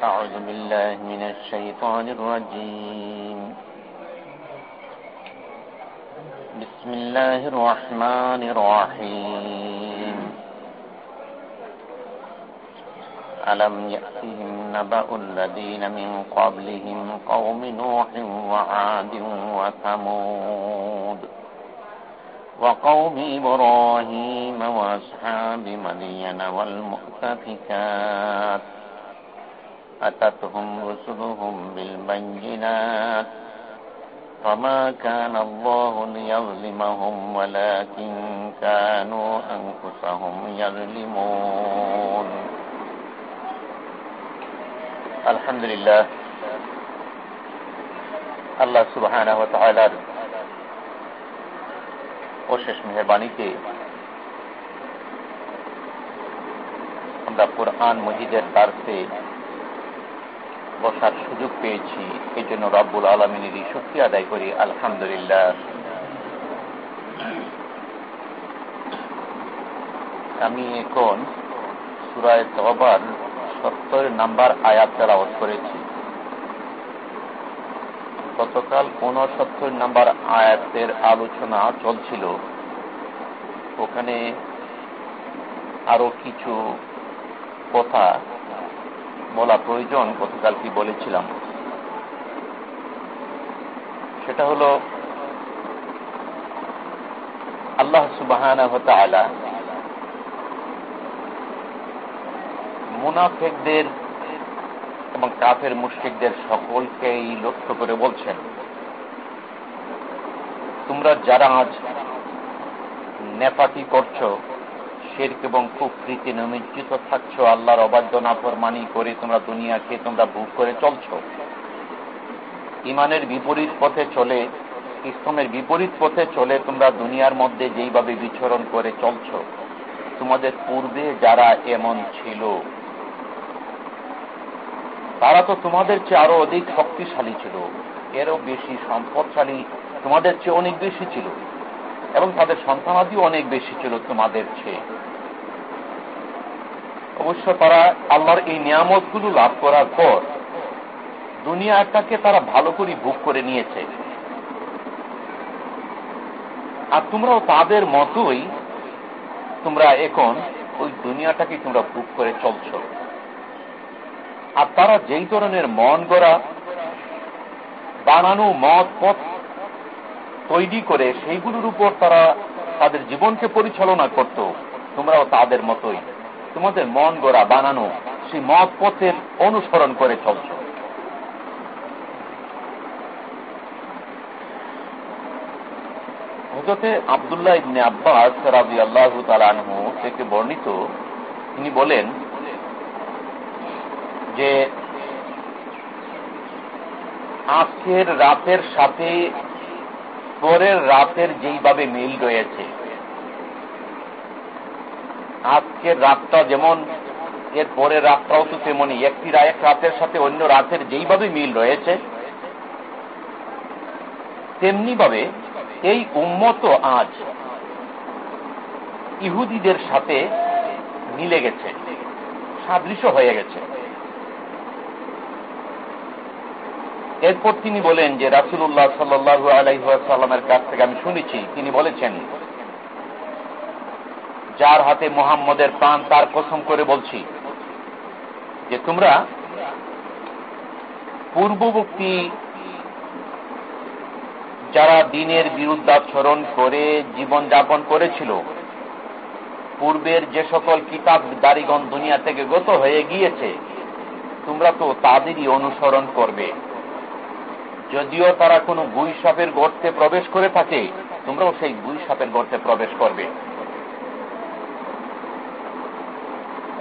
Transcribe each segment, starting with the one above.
أعوذ بالله من الشيطان الرجيم. بسم الله الرحمن الرحيم. ألم يأتهم نبأ الذين من قبلهم قوم نوح وعاد وثمود وقوم إبراهيم وأصحاب مدين والمؤتفكات أتتهم رسلهم بالبينات فما كان الله ليظلمهم ولكن كانوا أنفسهم يظلمون الحمد لله আল্লাহ সুবহানাহু ওয়া তাআলার অশেষ মেহরবানিতে আমরা কোরআন মজিদের তারসে বসার সুযোগ পেয়েছি। এই জন্য রব্বুল আলমিনেরই শক্তি আদায় করি, আলহামদুলিল্লাহ। আমি এখন সুরায় তবার সত্তর নাম্বার আয়াত তেলাওয়াত করেছি। গতকাল উনসত্তর নাম্বার আয়াতের আলোচনা চলছিল। ওখানে আরও কিছু কথা বলা প্রয়োজন গতকাল কি বলেছিলাম। সেটা হল, আল্লাহ সুবাহ মুনাফেকদের এবং কাফের মুশ্রিকদের সকলকেই লক্ষ্য করে বলছেন, তোমরা যারা আজ নেপাতি করছ শেরক এবং কুকৃতি নিমজ্জিত থাকছ, আল্লাহর অবাধ্য নাফরমানি করে তোমরা দুনিয়াকে তোমরা ভোগ করে চলছ। ইমানের বিপরীত পথে চলে, ইসলামের বিপরীত পথে চলে তোমরা দুনিয়ার মধ্যে যেইভাবে বিচরণ করে চলছ, তোমাদের পূর্বে যারা এমন ছিল, তারা তো তোমাদের চেয়ে আরও অধিক শক্তিশালী ছিল, এরও বেশি সম্পদশালী তোমাদের চেয়ে অনেক বেশি ছিল। এবং তাদের সন্তানাদিও অনেক বেশি ছিল তোমাদের চেয়ে। অবশ্য তারা আল্লাহর এই নিয়ামতগুলো লাভ করার পর দুনিয়াটাকে তারা ভালো করে ভোগ করে নিয়েছে। আর তোমরাও তাদের মতোই তোমরা এখন ওই দুনিয়াটাকে তোমরা ভোগ করে চলছ। আর তারা যেই ধরনের মন গড়া, বানানো মত পথ তৈরি করে সেইগুলোর উপর তারা তাদের জীবনকে পরিচালনা করত। তোমরাও তাদের মতোই। তোমাদের মন গড়া বানানো সেই মত পথের অনুসরণ করে চলছ। হজরতে আবদুল্লাহ ইবনে আব্বাস রাবি আল্লাহ তালানহু থেকে বর্ণিত, তিনি বলেন যে, আজকের রাতের সাথে পরের রাতের যেইভাবে মিল রয়েছে। আজকের রাতটা যেমন, এর পরের রাতটাও তো তেমনই। একটি এক রাতের সাথে অন্য রাতের যেইভাবে মিল রয়েছে তেমনি ভাবে এই উম্মত আজ ইহুদিদের সাথে মিলে গেছে, সাদৃশ্য হয়ে গেছে। এরপর তিনি বলেন যে রাসুল্লাহ সাল্লু আলাইসাল্লামের কাছ থেকে আমি শুনেছি। তিনি বলেছেন, যার হাতে মোহাম্মদের প্রাণ, তার কসম করে বলছি যে তোমরা পূর্ববর্তী যারা দিনের বিরুদ্ধাচরণ করে জীবন যাপন করেছিল, পূর্বের যে সকল কিতাব দারিগণ দুনিয়া থেকে গত হয়ে গিয়েছে, তোমরা তো তাদেরই অনুসরণ করবে। যদিও তারা কোনো গুই সাপের গর্তে প্রবেশ করে থাকে, তোমরাও সেই গুই সাপের গর্তে প্রবেশ করবে।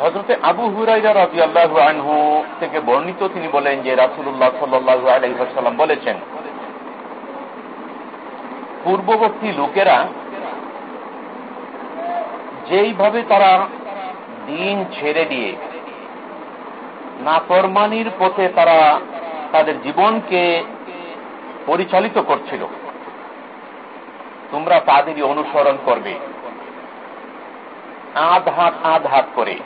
হজরতে আবু হুরাইরা রাজি আল্লাহ আনহু থেকে বর্ণিত তিনি বলেন যে রাসুল্লাহ সাল্লু আলহাম বলেছেন, পূর্ববর্তী লোকেরা যেইভাবে তারা দিন ছেড়ে দিয়ে না নাফরমানির পথে তারা তাদের জীবনকে পরিচালিত করছিল। তোমরা তাদেরই অনুসরণ করবে। আধ হাত আধ হাত করে।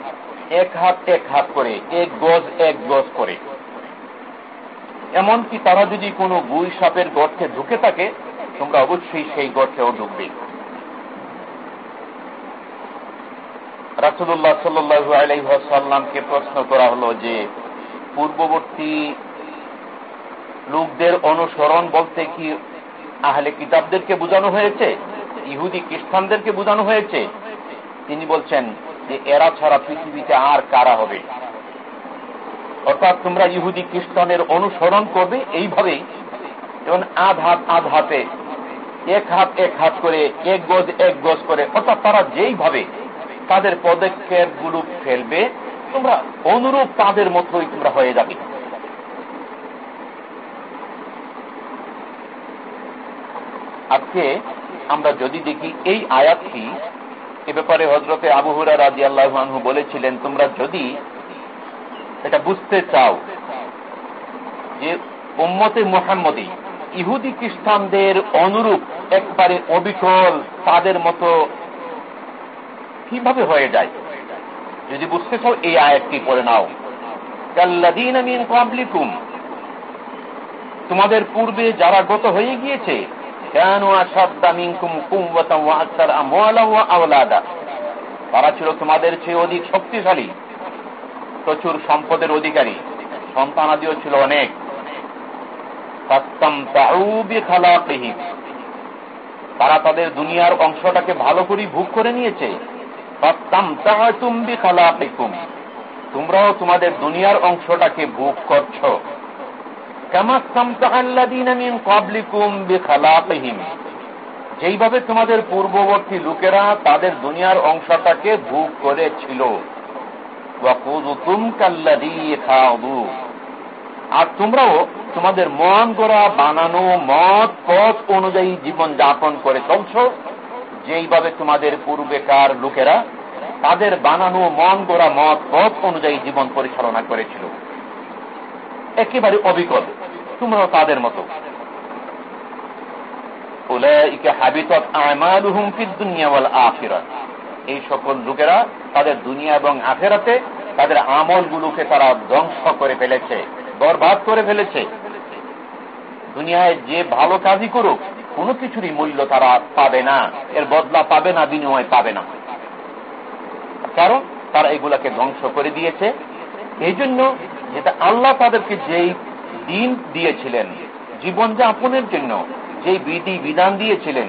এক হাত এক হাত করে। এক গজ এক গজ করে। এমনকি তারা যদি কোনো গুই সাপের গর্তে ঢুকে থাকে, তোমরা অবশ্যই সেই গর্তেও ঢুকবে। রাসুল্লাহ সাল্লু আলাইসাল্লামকে প্রশ্ন করা হলো যে, পূর্ববর্তী লোকদের অনুসরণ বলতে কি আহলে কিতাবদেরকে বোঝানো হয়েছে? ইহুদি খ্রিস্টানদেরকে বোঝানো হয়েছে? তিনি বলছেন যে এরা ছাড়া পৃথিবীতে আর কারা হবে? অর্থাৎ তোমরা ইহুদি খ্রিস্টানের অনুসরণ করবে এইভাবেই। যেমন আধ হাত, আধ হাতে, এক হাত এক হাত করে, এক গজ এক গজ করে, অর্থাৎ তারা যেইভাবে তাদের পদক্ষেপগুলো ফেলবে, তোমরা অনুরূপ তাদের মতোই তোমরা হয়ে যাবে। আজকে আমরা যদি দেখি এই আয়াতটি, এ ব্যাপারে হজরতে আবুহুরা রাজি আল্লাহু বলেছিলেন, তোমরা যদি এটা বুঝতে চাও যে উম্মতে মোহাম্মদী ইহুদি খ্রিস্টানদের অনুরূপ একবারে অবিকল তাদের মতো কীভাবে হয়ে যায়? যদি বুঝতে চাও এই আয়াতটি পড়ে নাও। তোমাদের পূর্বে যারা গত হয়ে গিয়েছে তারা ছিল তোমাদের চেয়ে অধিক শক্তিশালী, প্রচুর সম্পদের অধিকারী সন্তানাদিও ছিল অনেক। তারা তাদের দুনিয়ার অংশটাকে ভালো করে ভোগ করে নিয়েছে। তোমরাও তোমাদের দুনিয়ার অংশটাকে ভোগ করছ। যেইভাবে তোমাদের পূর্ববর্তী লোকেরা তাদের দুনিয়ার অংশটাকে ভোগ করেছিল। আর তোমরাও তোমাদের মন গড়া বানানো মত, পথ অনুযায়ী জীবন যাপন করে চলছ। যেইভাবে তোমাদের পূর্বেকার লোকেরা তাদের বানানো মন গড়া মত, পথ অনুযায়ী জীবন পরিচালনা করেছিল। একেবারে অবিকল, তোমরাও তাদের মতো। এই সকল লোকেরা তাদের দুনিয়া এবং আখেরাতে তাদের আমলগুলোকে তারা ধ্বংস করে ফেলেছে, বরবাদ করে ফেলেছে। দুনিয়ায় যে ভালো কাজই করুক, কোনো কিছুরই মূল্য তারা পাবে না, এর বদলা পাবে না, বিনিময় পাবে না। কারণ তারা এগুলাকে ধ্বংস করে দিয়েছে। এই জন্য যেটা আল্লাহ তাদেরকে যেই দিন দিয়েছিলেন, জীবন যাপনের জন্য, যেই বিধি বিধান দিয়েছিলেন,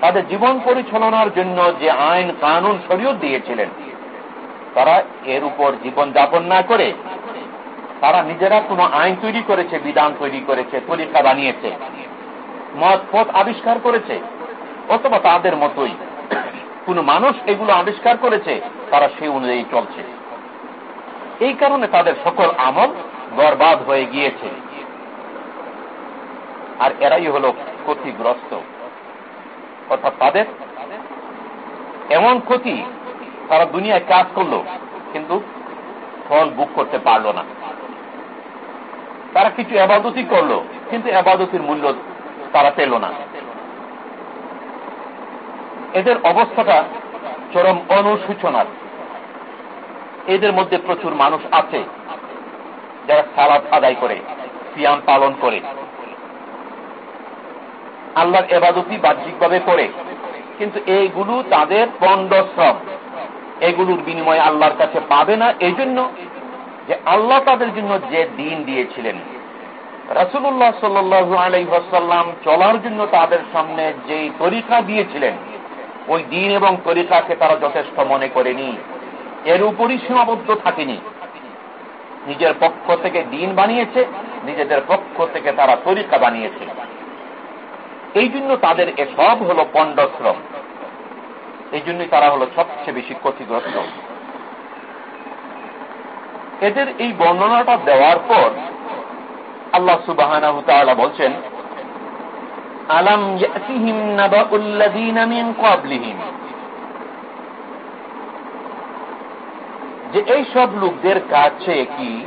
তাদের জীবন পরিচালনার জন্য যে আইন, কানুন, শরীয়ত দিয়েছিলেন, তারা এর উপর জীবন যাপন না করে, তারা নিজেরা কোনো আইন তৈরি করেছে, বিধান তৈরি করেছে তরিকা বানিয়েছে মত পথ আবিষ্কার করেছে, অথবা তাদের মতোই কোন মানুষ এগুলো আবিষ্কার করেছে, তারা সেই অনুযায়ী চলছে। এই কারণে তাদের সকল আমল বরবাদ হয়ে গিয়েছে। আর এরাই হল ক্ষতিগ্রস্ত। অর্থাৎ তাদের এমন ক্ষতি তারা দুনিয়ায় কাজ করল, কিন্তু ফল বুক করতে পারল না। তারা কিছু আবাদতি করল, কিন্তু আবাদতির মূল্য তারা পেল না। এদের অবস্থাটা চরম অনুসূচনার এদের মধ্যে প্রচুর মানুষ আছে যারা সালাদ আদায় করে, সিয়াম পালন করে। আল্লাহর এবাদতি বাহ্যিকভাবে করে, কিন্তু এইগুলো তাদের পণ্ডশ্রম এগুলোর বিনিময়ে আল্লাহর কাছে পাবে না এই জন্য যে আল্লাহ তাদের জন্য যে দিন দিয়েছিলেন। রাসুল্লাহ সাল্লু আলাইসাল্লাম চলার জন্য তাদের সামনে যেই তরিকা দিয়েছিলেন, ওই দিন এবং তরিকাকে তারা যথেষ্ট মনে করেনি। এর উপরই সীমাবদ্ধ থাকেনি। নিজের পক্ষ থেকে দিন বানিয়েছে, নিজেদের পক্ষ থেকে তারা তরিকা বানিয়েছে। এই জন্য তাদের এসব হল পণ্ডশ্রম। এই জন্যই তারা হল সবচেয়ে বেশি ক্ষতিগ্রস্ত। এদের এই বর্ণনাটা দেওয়ার পর আল্লাহ সুবাহ বলছেন, আলাম যে এই সব লোকদের কাছে কি?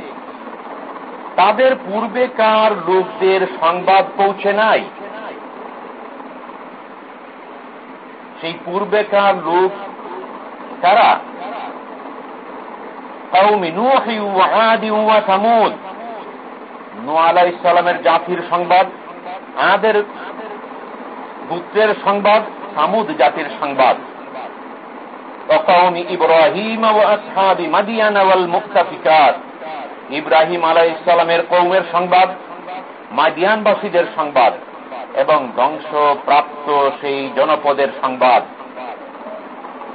তাদের পূর্বেকার লোকদের সংবাদ পৌঁছে নাই? সেই পূর্বেকার লোক তারা ইসলামের জাতির সংবাদ, আদের পুত্রের সংবাদ, সামুদ জাতির সংবাদ। ইব্রাহিম ইব্রাহিম আলাহ ইসলামের কৌমের সংবাদ, মাদিয়ানবাসীদের সংবাদ এবং ধ্বংস প্রাপ্ত সেই জনপদের সংবাদ।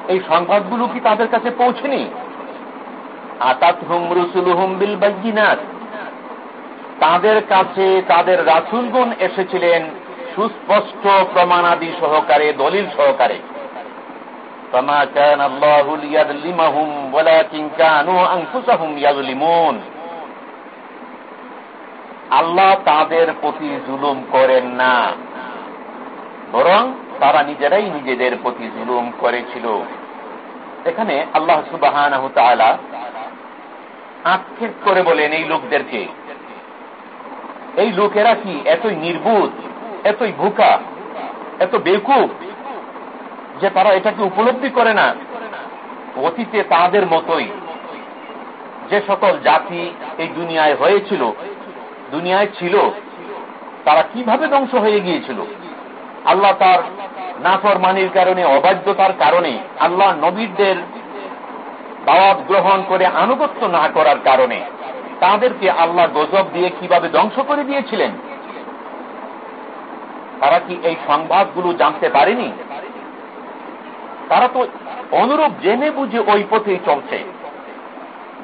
এই সংবাদগুলো কি তাদের কাছে পৌঁছেনি? আতাত হুম রুসুল হুম বিল বাজিনাথ তাদের কাছে তাদের রাসুলগুন এসেছিলেন সুস্পষ্ট প্রমাণাদি সহকারে, দলিল সহকারে। আল্লাহ তাদের প্রতি জুলুম করেন না, বরং তারা নিজেরাই নিজেদের প্রতি জুলুম করেছিল। এখানে আল্লাহ সুবাহ আক্ষেপ করে বলেন এই লোকদেরকে, এই লোকেরা কি এতই নির্বুধ, এতই ভুকা এত বেকুব? যে তারা এটাকে উপলব্ধি করে না, অতীতে তাদের মতোই যে সকল জাতি এই দুনিয়ায় হয়েছিল, দুনিয়ায় ছিল, তারা কীভাবে ধ্বংস হয়ে গিয়েছিল? আল্লাহ তার নাফরমানির কারণে, অবাধ্যতার কারণে, আল্লাহ নবীদের দাওয়াত গ্রহণ করে আনুগত্য না করার কারণে তাদেরকে আল্লাহ গজব দিয়ে কীভাবে ধ্বংস করে দিয়েছিলেন? তারা কি এই সংবাদগুলো জানতে পারেনি? তারা তো অনুরূপ জেনে বুঝে ওই পথেই চলছে।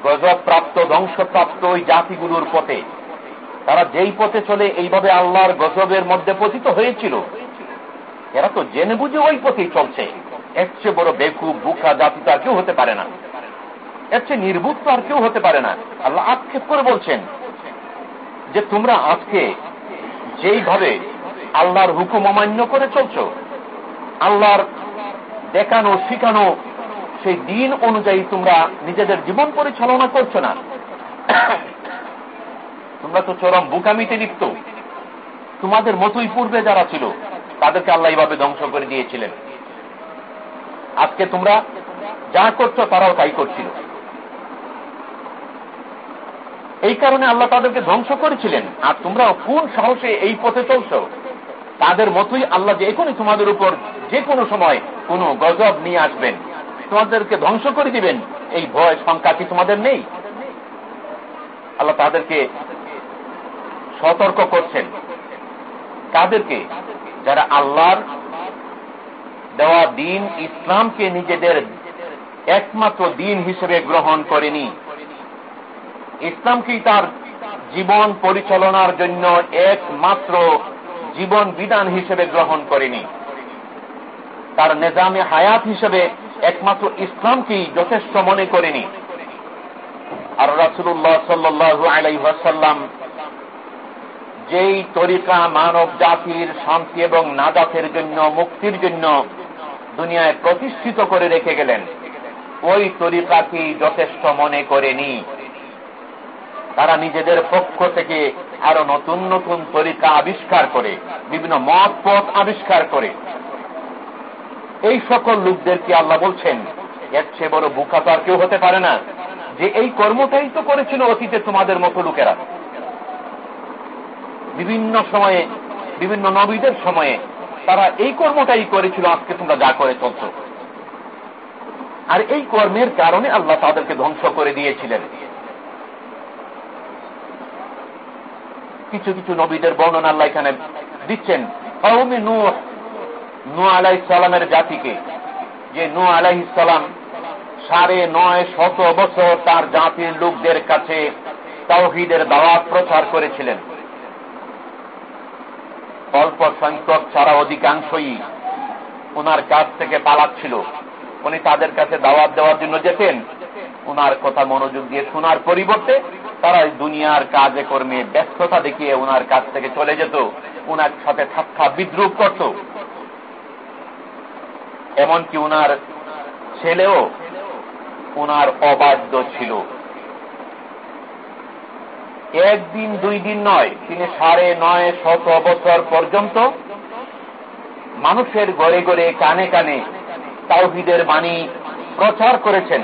গজব প্রাপ্ত ধ্বংসপ্রাপ্ত ওই জাতিগুলোর পথে। তারা যেই পথে চলে, এইভাবে আল্লাহর গজবের মধ্যে পতিত হয়েছিল। এরা তো জেনে বুঝে ওই পথেই চলছে। এর চেয়ে বড় বেকু বুকা জাতি তো কেউ হতে পারে না। এর চেয়ে নির্বুত তো আর কেউ হতে পারে না। আল্লাহ আক্ষেপ করে বলছেন যে তোমরা আজকে যেইভাবে আল্লাহর হুকুম অমান্য করে চলছ, আল্লাহর দেখানো, শিখানো, সেই দিন অনুযায়ী তোমরা নিজেদের জীবন পরিচালনা করছ না। তোমরা তো চরম বুকামিতে লিপ্ত। তোমাদের মতোই পূর্বে যারা ছিল, তাদেরকে আল্লাহ এইভাবে ধ্বংস করে দিয়েছিলেন। আজকে তোমরা যা করছ, তারাও তাই করছিল। এই কারণে আল্লাহ তাদেরকে ধ্বংস করেছিলেন। আর তোমরা কোন সাহসে এই পথে চলছ? তাদের মতোই আল্লাহ যে এখনই তোমাদের উপর যে কোনো সময় কোন গজব নিয়ে আসবেন। তোমাদেরকে ধ্বংস করে দিবেন। এই ভয় সংখ্যা কি তোমাদের নেই? আল্লাহ তাদেরকে সতর্ক করছেন। তাদেরকে যারা আল্লাহর দেওয়া দিন ইসলামকে নিজেদের একমাত্র দিন হিসেবে গ্রহণ করেনি। ইসলামকেই তার জীবন পরিচালনার জন্য একমাত্র জীবন বিধান হিসেবে গ্রহণ করেনি। তার নেজামে হায়াত হিসেবে একমাত্র ইসলামকেই যথেষ্ট মনে করেনি। আর রাসুল্লাহ সাল্লু আলাইসাল্লাম যেই তরিকা মানব জাতির শান্তি এবং নাজাতের জন্য, মুক্তির জন্য দুনিয়ায় প্রতিষ্ঠিত করে রেখে গেলেন, ওই তরিকাকেই যথেষ্ট মনে করেনি। তারা নিজেদের পক্ষ থেকে আরও নতুন নতুন তরিকা আবিষ্কার করে, বিভিন্ন মত পথ আবিষ্কার করে। এই সকল লোকদেরকে আল্লাহ বলছেন, এর চেয়ে বড় বুকা তো আর কেউ হতে পারে না। যে এই কর্মটাই তো করেছিল অতীতে তোমাদের মতো লোকেরা। বিভিন্ন সময়ে, বিভিন্ন নবীদের সময়ে তারা এই কর্মটাই করেছিল, আজকে তোমরা যা করে চলছ। আর এই কর্মের কারণে আল্লাহ তাদেরকে ধ্বংস করে দিয়েছিলেন। কিছু কিছু নবীদের বর্ণনা আল্লাহ এখানে দিচ্ছেন। ইসলামের জাতিকে, যে নু আলাহ ইসলাম সাড়ে নয় শত বছর তার জাতির লোকদের কাছে তাওহিদের দাওয়াত প্রচার করেছিলেন। অল্প সংখ্যক ছাড়া অধিকাংশই ওনার কাছ থেকে পালাচ্ছিল। উনি তাদের কাছে দাওয়াত দেওয়ার জন্য যেতেন। ওনার কথা মনোযোগ দিয়ে শোনার পরিবর্তে তারা দুনিয়ার কাজে কর্মে ব্যস্ততা দেখিয়ে ওনার কাছ থেকে চলে যেত ওনার সাথে ঠাট্টা বিদ্রুপ করত। এমনকি ওনার ছেলেও ওনার অবাধ্য ছিল। একদিন, দুই দিন নয়, তিনি সাড়ে নয় শত বছর পর্যন্ত মানুষের গড়ে গড়ে কানে কানে তাওহিদের বাণী প্রচার করেছেন।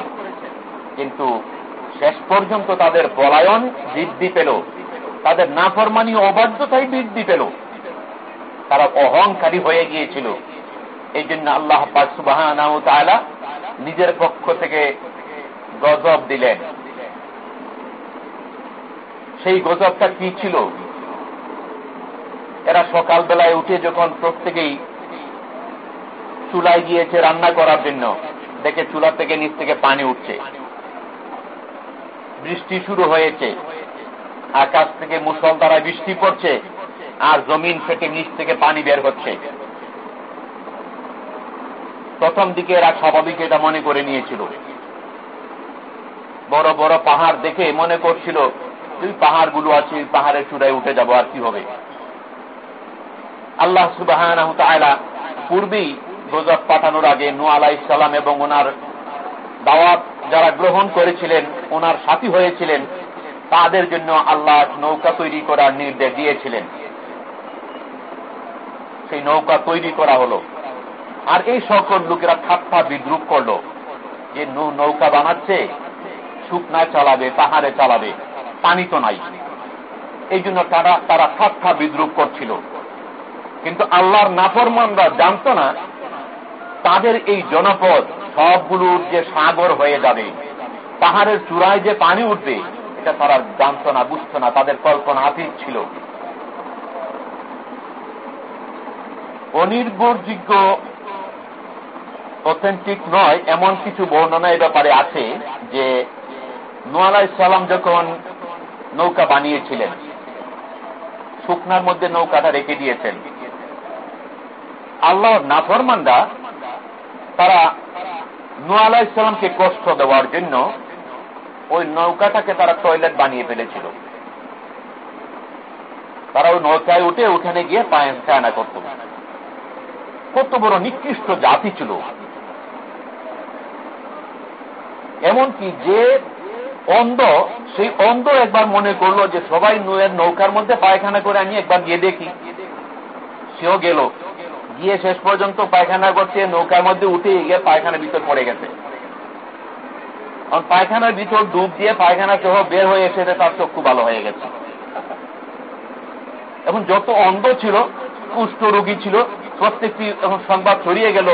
কিন্তু শেষ পর্যন্ত তাদের পলায়ন বৃদ্ধি পেল। তাদের নাফরমানি অবাধ্যতাই বৃদ্ধি পেল। তারা অহংকারী হয়ে গিয়েছিল। এই জন্য আল্লাহ সুবাহ নিজের পক্ষ থেকে গজব দিলেন। সেই গজবটা কি ছিল? এরা সকালবেলায় উঠে যখন প্রত্যেকেই চুলায় গিয়েছে রান্না করার জন্য, দেখে চুলা থেকে নিচ থেকে পানি উঠছে। বৃষ্টি শুরু হয়েছে। আকাশ থেকে মুসল দ্বারা বৃষ্টি পড়ছে আর জমিন ফেটে নিচ থেকে পানি বের হচ্ছে। প্রথম দিকে এরা স্বাভাবিক এটা মনে করে নিয়েছিল। বড় বড় পাহাড় দেখে মনে করছিল তুই পাহাড়গুলো আছে পাহাড়ের চূড়ায় উঠে যাব আর কি হবে? আল্লাহ সুবাহ পূর্বেই গজব পাঠানোর আগে নু আলাহ ইসলাম এবং ওনার দাওয়াত যারা গ্রহণ করেছিলেন, ওনার সাথী হয়েছিলেন, তাদের জন্য আল্লাহ নৌকা তৈরি করার নির্দেশ দিয়েছিলেন। সেই নৌকা তৈরি করা হলো। আর এই সকল লোকেরা ঠাপ্পা বিদ্রুপ করল। যে নৌকা বানাচ্ছে শুকনায় চালাবে, পাহাড়ে চালাবে, পানি তো নাই। এই জন্য তারা তারা ঠাপ্পা বিদ্রুপ করছিল। কিন্তু আল্লাহর নাফরমানরা জানত না, তাদের এই জনপদ সবগুলোর যে সাগর হয়ে যাবে, পাহাড়ের চূড়ায় যে পানি উঠবে, এটা তারা জানত না বুঝত না, তাদের কল্পনা আতীত ছিল। অনির্ভরযোগ্য অথেন্টিক নয়, এমন কিছু বর্ণনা এ ব্যাপারে আছে যে নোয়ালা ইসলাম যখন নৌকা বানিয়েছিলেন, শুকনার মধ্যে নৌকাটা রেখে দিয়েছেন। আল্লাহর নাফরমানরা তারা নোয়ালা ইসলামকে কষ্ট দেওয়ার জন্য ওই নৌকাটাকে তারা টয়লেট বানিয়ে ফেলেছিল। তারা ওই নৌকায় উঠে ওখানে গিয়ে পায়না করত। কত বড় নিকৃষ্ট জাতি ছিল। এমনকি যে অন্ধ, সেই অন্ধ একবার মনে করল যে সবাই নৌকার মধ্যে পায়খানা করে আমি একবার গিয়ে দেখি। সেও গেল। গিয়ে শেষ পর্যন্ত পায়খানা করছে, নৌকার মধ্যে উঠে গিয়ে পায়খানার ভিতর পড়ে গেছে। পায়খানার ভিতর ডুব দিয়ে পায়খানা সহ বের হয়ে এসে তার চক্ষু ভালো হয়ে গেছে। এখন যত অন্ধ ছিল, কুষ্ঠ রোগী ছিল, প্রত্যেকটি এখন সংবাদ ছড়িয়ে গেল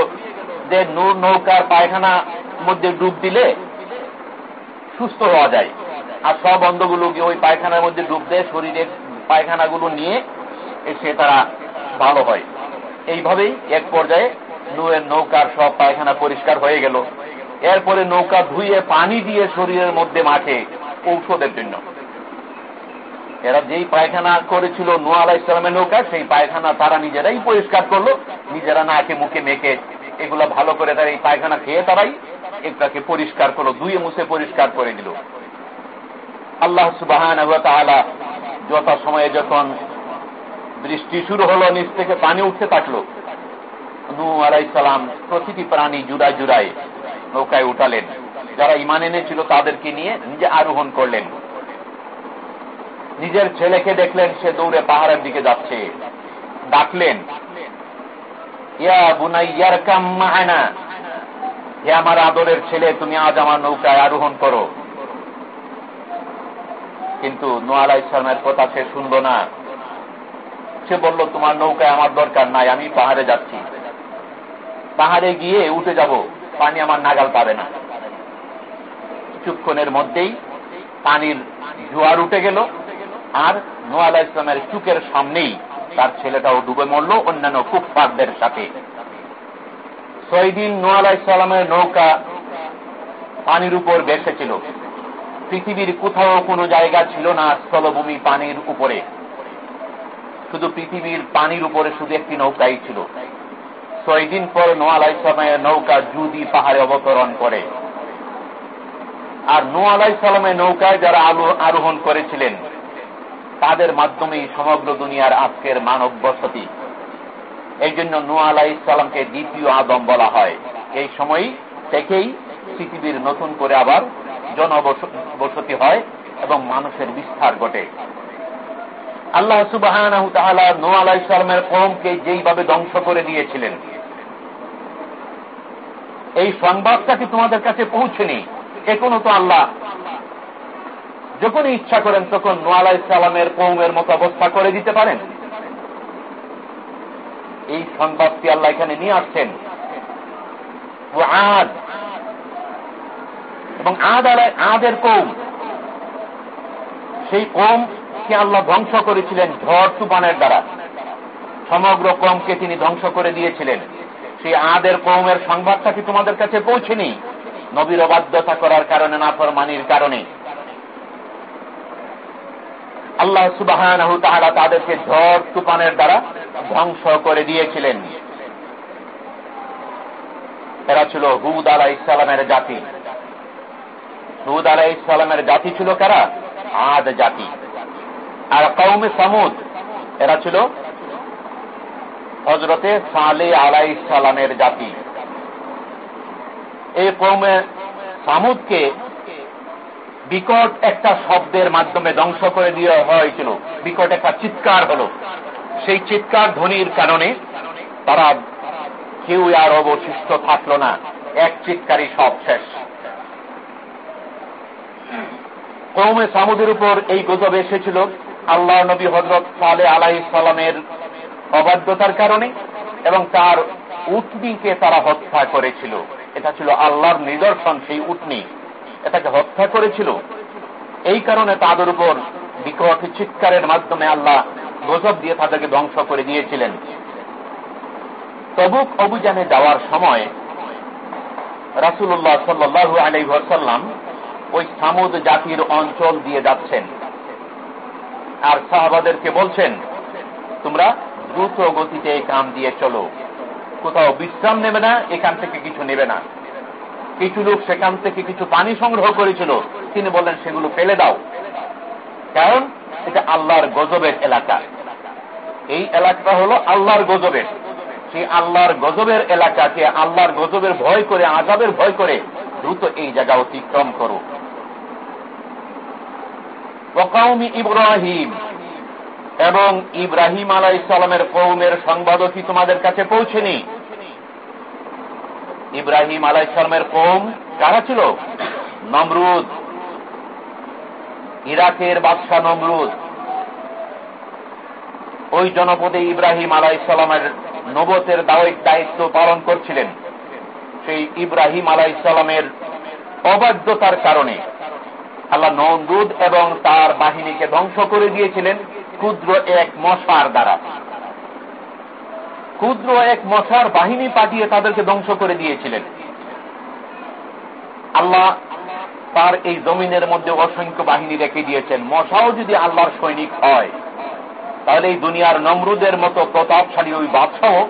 যে নৌকার পায়খানা মধ্যে ডুব দিলে সুস্থ হওয়া যায়। আর সব অন্ধগুলো গিয়ে ওই পায়খানার মধ্যে ডুব দেয়, শরীরের পায়খানাগুলো নিয়ে এসে তারা ভালো হয়। এইভাবেই এক পর্যায়ে নুয়ের নৌকার সব পায়খানা পরিষ্কার হয়ে গেল। এরপরে নৌকা ধুয়ে পানি দিয়ে শরীরের মধ্যে মাঠে ঔষধের জন্য। এরা যেই পায়খানা করেছিল নোয়া ইসলামের নৌকা, সেই পায়খানা তারা নিজেরাই পরিষ্কার করল। নিজেরা নাকে মুখে মেখে এগুলো ভালো করে তারা এই পায়খানা খেয়ে তারাই এটাকে পরিষ্কার করল দুয়ে মুছে পরিষ্কার করে দিল। আল্লাহ সুবাহান যথা সময়ে যখন বৃষ্টি শুরু হলো, নিচ থেকে পানি উঠতে থাকল। নু আলাইসালাম প্রতিটি প্রাণী জুড়ায় জুড়ায় নৌকায় উঠালেন। যারা ইমান এনেছিল তাদেরকে নিয়ে নিজে আরোহণ করলেন। নিজের ছেলেকে দেখলেন, সে দৌড়ে পাহাড়ের দিকে যাচ্ছে। ডাকলেন, ইয়া হে আমার আদরের ছেলে, তুমি আজ আমার নৌকায় আরোহণ করো। কিন্তু নোয়ালা ইসলামের কথা সে শুনল না। সে বলল, তোমার নৌকায় আমার দরকার নাই, আমি পাহাড়ে যাচ্ছি। পাহাড়ে গিয়ে উঠে যাব, পানি আমার নাগাল পাবে না। কিছুক্ষণের মধ্যেই পানির জোয়ার উঠে গেল, আর নোয়ালা ইসলামের চুকের সামনেই তার ছেলেটাও ডুবে মরল, অন্যান্য কুফফারদের সাথে। ছয় দিন নোয়ালা ইসলামের নৌকা পানির উপর বেসেছিল পৃথিবীর কোথাও কোনো জায়গা ছিল না, স্থলভূমি পানির উপরে। শুধু পৃথিবীর পানির উপরে শুধু একটি নৌকাই ছিল। ছয় দিন পর নোয়ালা ইসলামের নৌকা জুদি পাহাড়ে অবতরণ করে। আর নোয়ালা ইসলামের নৌকায় যারা আরোহণ করেছিলেন, তাদের মাধ্যমেই সমগ্র দুনিয়ার আজকের মানব বসতি। এই জন্য নোয়া আলাহ ইসলামকে দ্বিতীয় আদম বলা হয়। এই সময় থেকেই পৃথিবীর নতুন করে আবার জনবসতি হয় এবং মানুষের বিস্তার ঘটে। আল্লাহ সুবাহ নো আলাহ ইসলামের কমকে যেইভাবে ধ্বংস করে দিয়েছিলেন। এই সংবাদটা কি তোমাদের কাছে পৌঁছেনি? এখনও তো আল্লাহ যখন ইচ্ছা করেন তখন নোয়ালা ইসলামের কৌমের মতো অবস্থা করে দিতে পারেন। এই সংবাদটি আল্লাহ এখানে নিয়ে আসছেন। আদ এবং আদ আদের কৌম সেই কমকে আল্লাহ ধ্বংস করেছিলেন? ঝড় তুফানের দ্বারা। সমগ্র কমকে তিনি ধ্বংস করে দিয়েছিলেন। সেই আদের কৌমের সংবাদটা কি তোমাদের কাছে পৌঁছেনি? নবীর অবাধ্যতা করার কারণে নাফরমানির কারণে। আল্লাহ সুবাহ তাদেরকে ঝড় তুফানের দ্বারা ধ্বংস করে দিয়েছিলেন। এরা ছিল হুদ আলাহ ইসলামের জাতি। হুদ আলাহ ইসলামের জাতি ছিল কারা? আদ জাতি। আর কৌমে সামুদ, এরা ছিল হজরতে সালে আলাই ইসলামের জাতি। এই কৌমে সামুদকে বিকট একটা শব্দের মাধ্যমে ধ্বংস করে দিয়ে হয়েছিল। বিকট একটা চিৎকার হল। সেই চিৎকার ধ্বনির কারণে তারা কেউ আর অবশিষ্ট থাকল না। এক চিৎকারই সব শেষ। কৌমে সামুদের উপর এই গজব এসেছিল। আল্লাহ নবী হজরত সালে আলাই সালামের অবাধ্যতার কারণে এবং তার উটনিকে তারা হত্যা করেছিল। এটা ছিল আল্লাহর নিদর্শন, সেই উটনি। এটাকে হত্যা করেছিল। এই কারণে তাদের উপর বিকট চিৎকারের মাধ্যমে আল্লাহ গজব দিয়ে তাদেরকে ধ্বংস করে দিয়েছিলেন। তবুক অভিযানে যাওয়ার সময় রাসুল্লাহ সাল্লু আলাইসাল্লাম ওই সামুদ জাতির অঞ্চল দিয়ে যাচ্ছেন। আর সাহাবাদেরকে বলছেন, তোমরা দ্রুত গতিতে এই কাম দিয়ে চলো। কোথাও বিশ্রাম নেবে না, এখান থেকে কিছু নেবে না। কিছু লোক সেখান থেকে কিছু পানি সংগ্রহ করেছিল। তিনি বললেন, সেগুলো ফেলে দাও। কারণ এটা আল্লাহর গজবের এলাকা। এই এলাকাটা হলো আল্লাহর গজবের। সেই আল্লাহর গজবের এলাকাকে আল্লাহর গজবের ভয় করে, আজাবের ভয় করে দ্রুত এই জায়গা অতিক্রম করো। ওকাউমি ইব্রাহিম। এবং ইব্রাহিম আলাহ ইসলামের কৌমের সংবাদও কি তোমাদের কাছে পৌঁছেনি? ইব্রাহিম আলাহ ইসলামের কৌম কারা ছিল? নমরুদ। ইরাকের বাদশাহ নমরুদ। ওই জনপদে ইব্রাহিম আলাহ ইসলামের নবতের দায়িত্ব পালন করছিলেন। সেই ইব্রাহিম আলাহ ইসলামের অবাধ্যতার কারণে। আল্লাহ নমরুদ এবং তার বাহিনীকে ধ্বংস করে দিয়েছিলেন ক্ষুদ্র এক মশার দ্বারা। ক্ষুদ্র এক মশার বাহিনী পাঠিয়ে তাদেরকে ধ্বংস করে দিয়েছিলেন। আল্লাহ তার এই জমিনের মধ্যে অসংখ্য বাহিনী রেখে দিয়েছেন। মশাও যদি আল্লাহর সৈনিক হয়, তাহলে এই দুনিয়ার নমরুদের মতো প্রতাপশালী ওই বাদশাহ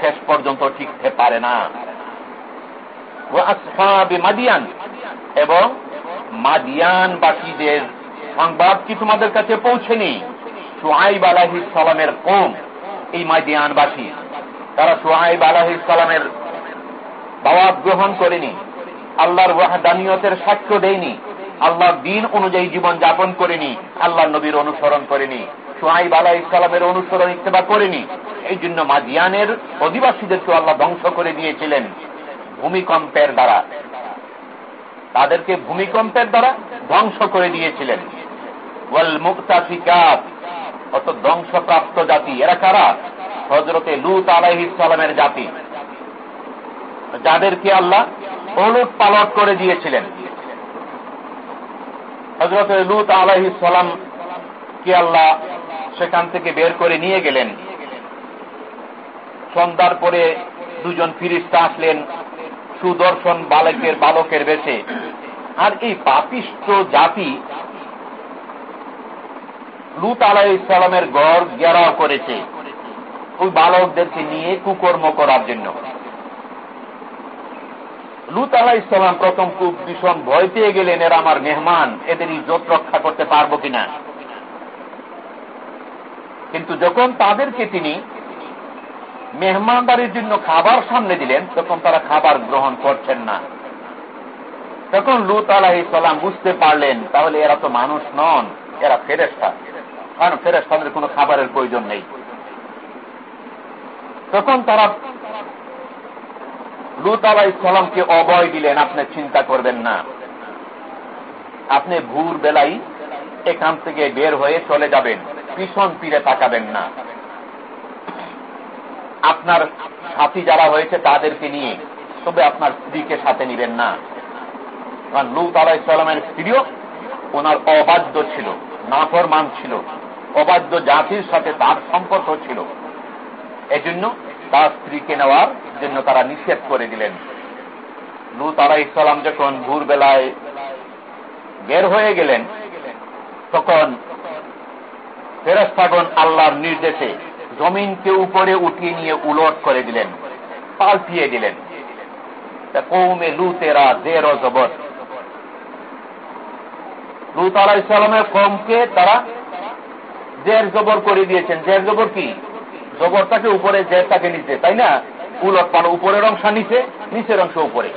শেষ পর্যন্ত টিকতে পারে না। এবং মাদিয়ানবাসীদের সংবাদ কি তোমাদের কাছে পৌঁছেনি? সোহাইব আলাহি সালামের কোম, এই মাদিয়ানবাসী। তারা সোহাইব আলাহি সালামের দাওয়াত গ্রহণ করেনি। আল্লাহর ওয়াহাদানিয়তের সাক্ষ্য দেয়নি। আল্লাহর দিন অনুযায়ী জীবন যাপন করেনি। আল্লাহ নবীর অনুসরণ করেনি। সোহাইব আলাহ ইসলামের অনুসরণ ইত্তেবা করেনি। এই জন্য মাদিয়ানের অধিবাসীদেরকে আল্লাহ ধ্বংস করে দিয়েছিলেন। ভূমিকম্পের দ্বারা। তাদেরকে ভূমিকম্পের দ্বারা ধ্বংস করে দিয়েছিলেন। অত ধ্বংসপ্রাপ্ত জাতি। এরা কারা? হজরতে লুত আলাহ ইসলামের জাতি। যাদেরকে আল্লাহ ওলট পালট করে দিয়েছিলেন। হজরত লুত আলাহ ইসলাম কি আল্লাহ সেখান থেকে বের করে নিয়ে গেলেন। সন্ধ্যার পরে দুজন ফিরিস্তা আসলেন। সুদর্শন বালকের বালকের বেশে। আর এই পাপিষ্ট জাতি লুত আলাহ ইসলামের গড় গেরাও করেছে ওই বালকদেরকে নিয়ে কুকর্ম করার জন্য। লুত আলাহ ইসলাম প্রথম খুব ভীষণ ভয় পেয়ে গেলেন, এরা আমার মেহমান, এদের ইজ্জত রক্ষা করতে পারব কিনা? কিন্তু যখন তাদেরকে তিনি মেহমানদারির জন্য খাবার সামনে দিলেন, তখন তারা খাবার গ্রহণ করছেন না। তখন লুত আলাহ ইসলাম বুঝতে পারলেন, তাহলে এরা তো মানুষ নন, এরা ফেরেস্তা কারণ ফেরেস্তাদের কোনো খাবারের প্রয়োজন নেই। তখন তারা লুত আলাহ ইসলামকে অবয় দিলেন, আপনি চিন্তা করবেন না। আপনি ভোর বেলায় এখান থেকে বের হয়ে চলে যাবেন, পিছন পিড়ে তাকাবেন না। আপনার সাথী যারা হয়েছে তাদেরকে নিয়ে, তবে আপনার স্ত্রীকে সাথে নিবেন না। কারণ লুত আলাহ ইসলামের স্ত্রীও ওনার অবাধ্য ছিল, নাফরমান ছিল, অবাধ্য জাতির সাথে তার সম্পর্ক ছিল। এজন্য তার স্ত্রীকে নেওয়ার জন্য তারা নিষেধ করে দিলেন। লুত আলাহ ইসলাম যখন ভোরবেলায় বের হয়ে গেলেন, তখন ফেরস্তাগন আল্লাহর নির্দেশে জমিনকে উপরে উঠিয়ে নিয়ে উলট করে দিলেন, পাল্টিয়ে দিলেন। কৌমে লুতেরা জের জবর। লুত আলাহ ইসলামের কমকে তারা জের জবর করে দিয়েছেন। জের জবর কি? জবরটাকে উপরে জেরটাকে নিচে, তাই না? উলট পালট উপরের অংশ নিচে, নিচের অংশ উপরে।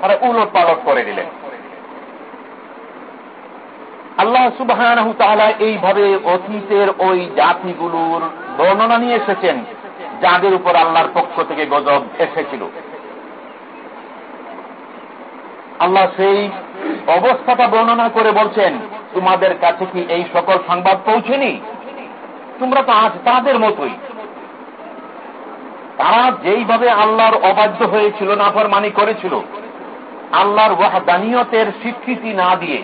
তারা উলট পালট করে দিলেন। আল্লাহ সুবাহ এইভাবে অতীতের ওই জাতিগুলোর বর্ণনা নিয়ে এসেছেন, যাদের উপর আল্লাহর পক্ষ থেকে গজব এসেছিল। আল্লাহ সেই অবস্থাটা বর্ণনা করে বলছেন, তোমাদের কাছে কি এই সকল সংবাদ পৌঁছেনি? তোমরা তো আজ তাদের মতোই। তারা যেইভাবে আল্লাহর অবাধ্য হয়েছিল নাফর মানি করেছিল, আল্লাহর ওয়াহদানিয়তের স্বীকৃতি না দিয়ে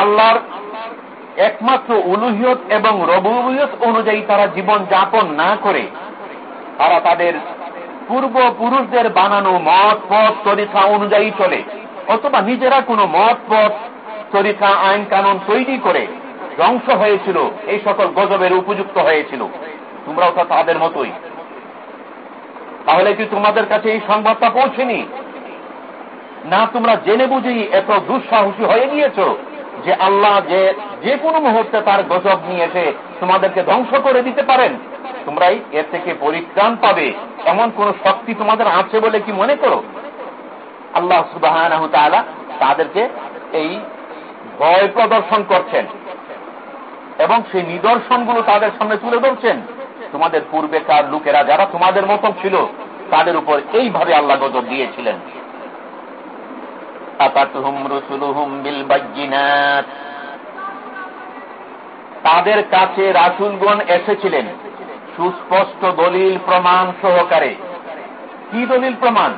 আল্লাহর একমাত্র উলুহিয়ত এবং রবুহিয়ত অনুযায়ী তারা জীবন যাপন না করে, তারা তাদের পূর্ব পুরুষদের বানানো মত পথ তরিকা অনুযায়ী চলে, অথবা নিজেরা কোনো মত পথ তরিকা, আইন কানুন তৈরি করে ধ্বংস হয়েছিল, এই সকল গজবের উপযুক্ত হয়েছিল। তোমরাও তো তাদের মতোই। তাহলে কি তোমাদের কাছে এই সংবাদটা পৌঁছেনি? না তোমরা জেনে বুঝেই এত দুঃসাহসী হয়ে গিয়েছ? যে আল্লাহ যে যে কোনো মুহূর্তে তার গজব নিয়ে এসে তোমাদেরকে ধ্বংস করে দিতে পারেন। তোমরাই এর থেকে পরিত্রাণ পাবে। এমন কোন শক্তি তোমাদের আছে বলে কি মনে করো? আল্লাহ সুবাহ তাদেরকে এই ভয় প্রদর্শন করছেন এবং সেই নিদর্শনগুলো তাদের সামনে তুলে ধরছেন। তোমাদের পূর্বেকার লোকেরা যারা তোমাদের মতন ছিল, তাদের উপর এইভাবে আল্লাহ গজব দিয়েছিলেন। তাদের কাছে রাসুলগণ এসেছিলেন। সুস্পষ্ট দলিল প্রমাণ সহকারে। কি দলিল প্রমাণ?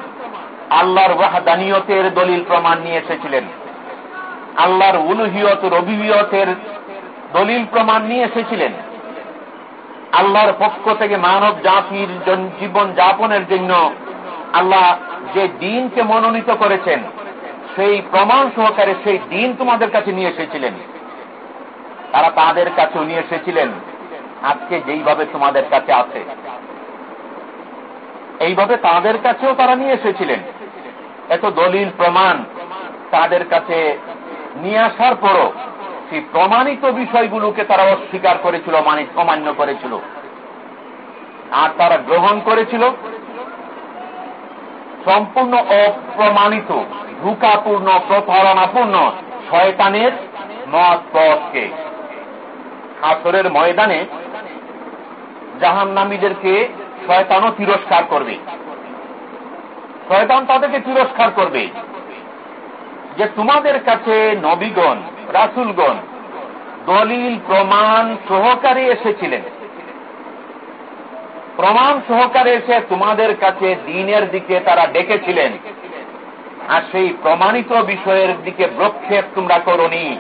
আল্লাহর ওয়াহাদানিয়তের দলিল প্রমাণ নিয়ে এসেছিলেন। আল্লাহর উলুহিয়ত রবিহিয়তের দলিল প্রমাণ নিয়ে এসেছিলেন। আল্লাহর পক্ষ থেকে মানব জাতির জীবন যাপনের জন্য আল্লাহ যে দিনকে মনোনীত করেছেন সেই প্রমাণ সহকারে সেই দিন তোমাদের কাছে নিয়ে এসেছিলেন। তারা তাদের কাছেও নিয়ে এসেছিলেন। আজকে যেইভাবে তোমাদের কাছে আছে। এইভাবে তাদের কাছেও তারা নিয়ে এসেছিলেন। এত দলিল, প্রমাণ তাদের কাছে নিয়ে আসার পরও সেই প্রমাণিত বিষয়গুলোকে তারা অস্বীকার করেছিল মানে অমান্য করেছিল। আর তারা গ্রহণ করেছিল। সম্পূর্ণ অপ্রমাণিত, ধুকাপূর্ণ, প্রতারণাপূর্ণ শয়তানের মত পথকে। হাসরের ময়দানে জাহান্নামীদেরকে শয়তানও তিরস্কার করবে। শয়তান তাদেরকে তিরস্কার করবে যে তোমাদের কাছে নবীগণ, রাসুলগণ দলিল প্রমাণ সহকারে এসেছিলেন। প্রমাণ সহকারে এসে তোমাদের কাছে দিনের দিকে তারা ডেকেছিলেন। আর সেই প্রমাণিত বিষয়ের দিকে প্রক্ষেপ তোমরা করনি।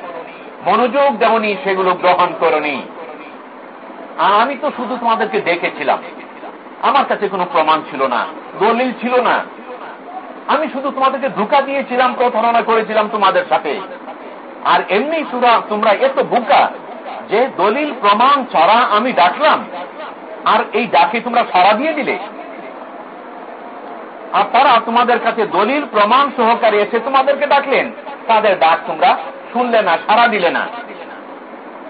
মনোযোগ যেমনই সেগুলো গ্রহণ করনি। আমি তো শুধু তোমাদেরকে দেখেছিলাম। আমার কাছে কোনো প্রমাণ ছিল না, দলিল ছিল না। আমি শুধু তোমাদেরকে ধোকা দিয়েছিলাম, প্রতারণা করেছিলাম তোমাদের সাথে। আর এমনি সুরা তোমরা এত বোকা যে দলিল প্রমাণ ছাড়া আমি ডাকলাম। আর এই ডাকে তোমরা সারা দিয়ে দিলে। আর তারা তোমাদের কাছে দলিল, প্রমাণ সহকারে এসে তোমাদেরকে ডাকলেন। তাদের ডাক তোমরা শুনলে না সারা দিলে না।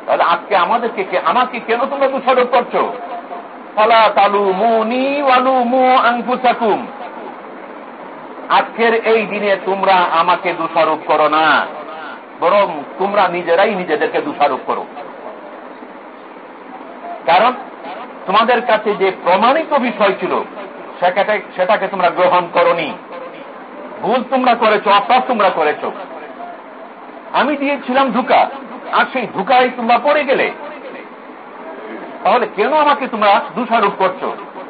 তাহলে আজকে আমাদেরকে আমাকে কেন তোমরা দোষারোপ করছ? আজকের এই দিনে তোমরা আমাকে দোষারোপ করো না। বরং তোমরা নিজেরাই নিজেদেরকে দোষারোপ করো। কারণ তোমাদের কাছে যে প্রমাণিত বিষয় ছিল, সেটাকে তোমরা গ্রহণ করনি। ভুল তোমরা করেছ, অপরাধ তোমরা করেছ। আমি দিয়েছিলাম ধোকা, আর সেই ধোকায় তোমরা পড়ে গেলে। তাহলে কেন আমাকে তোমরা দোষারোপ করছ?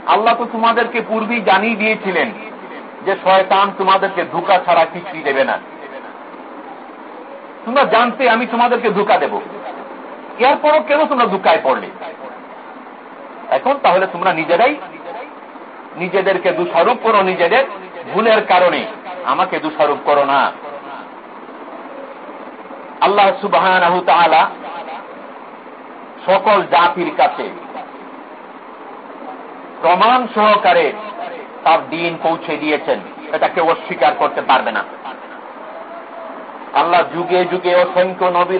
আল্লাহ তো তোমাদেরকে পূর্বেই জানিয়ে দিয়েছিলেন যে শয়তান তোমাদেরকে ধোকা ছাড়া কিছুই দেবে না। তোমরা জানতে আমি তোমাদেরকে ধোকা দেব। এরপরও কেন তোমরা ধোকায় পড়লে? এখন তাহলে তোমরা নিজেরাই নিজেদেরকে দোষারোপ করো নিজেদের ভুলের কারণে। আমাকে দোষারোপ করো না। আল্লাহ সুবাহ সকল জাতির কাছে প্রমাণ সহকারে তার দিন পৌঁছে দিয়েছেন। এটা কেউ অস্বীকার করতে পারবে না। আল্লাহ যুগে যুগে অসংখ্য নবী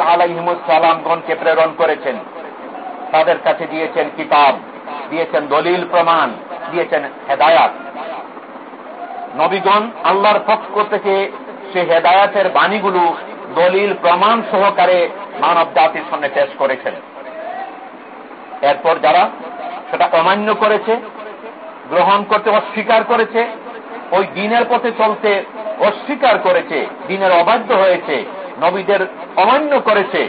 আলাইহিমুসালামগণকে প্রেরণ করেছেন। তাদের কাছে দিয়েছেন কিতাব, দিয়েছেন দলিল প্রমাণ, দিয়েছেন হেদায়াত। নবীগণ আল্লাহর পক্ষ থেকে সে হেদায়াতের বাণীগুলো দলিল প্রমাণ সহকারে মানব জাতির সামনে পেশ করেছেন। এরপর যারা সেটা অমান্য করেছে, গ্রহণ করতে অস্বীকার করেছে, ওই দিনের পথে চলতে অস্বীকার করেছে, দিনের অবাধ্য হয়েছে, নবীদের অমান্য করেছে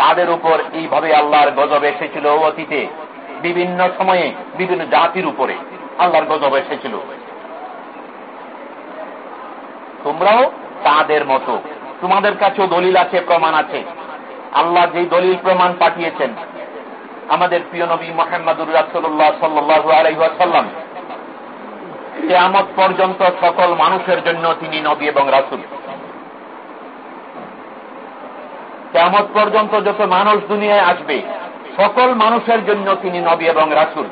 তাদের উপর এইভাবে আল্লাহর গজব এসেছিল অতীতে, বিভিন্ন সময়ে বিভিন্ন জাতির উপরে আল্লাহর গজব এসেছিল। তোমরাও তাদের মতো, তোমাদের কাছেও দলিল আছে, প্রমাণ আছে। আল্লাহ যে দলিল প্রমাণ পাঠিয়েছেন, আমাদের প্রিয় নবী মোহাম্মদুর রাসুল্লাহ সাল্লু আলাইসাল্লাম কেয়ামত পর্যন্ত সকল মানুষের জন্য তিনি নবী এবং রাসুল। কেয়ামত পর্যন্ত যত মানুষ দুনিয়ায় আসবে, সকল মানুষের জন্য তিনি নবী এবং রাসুল।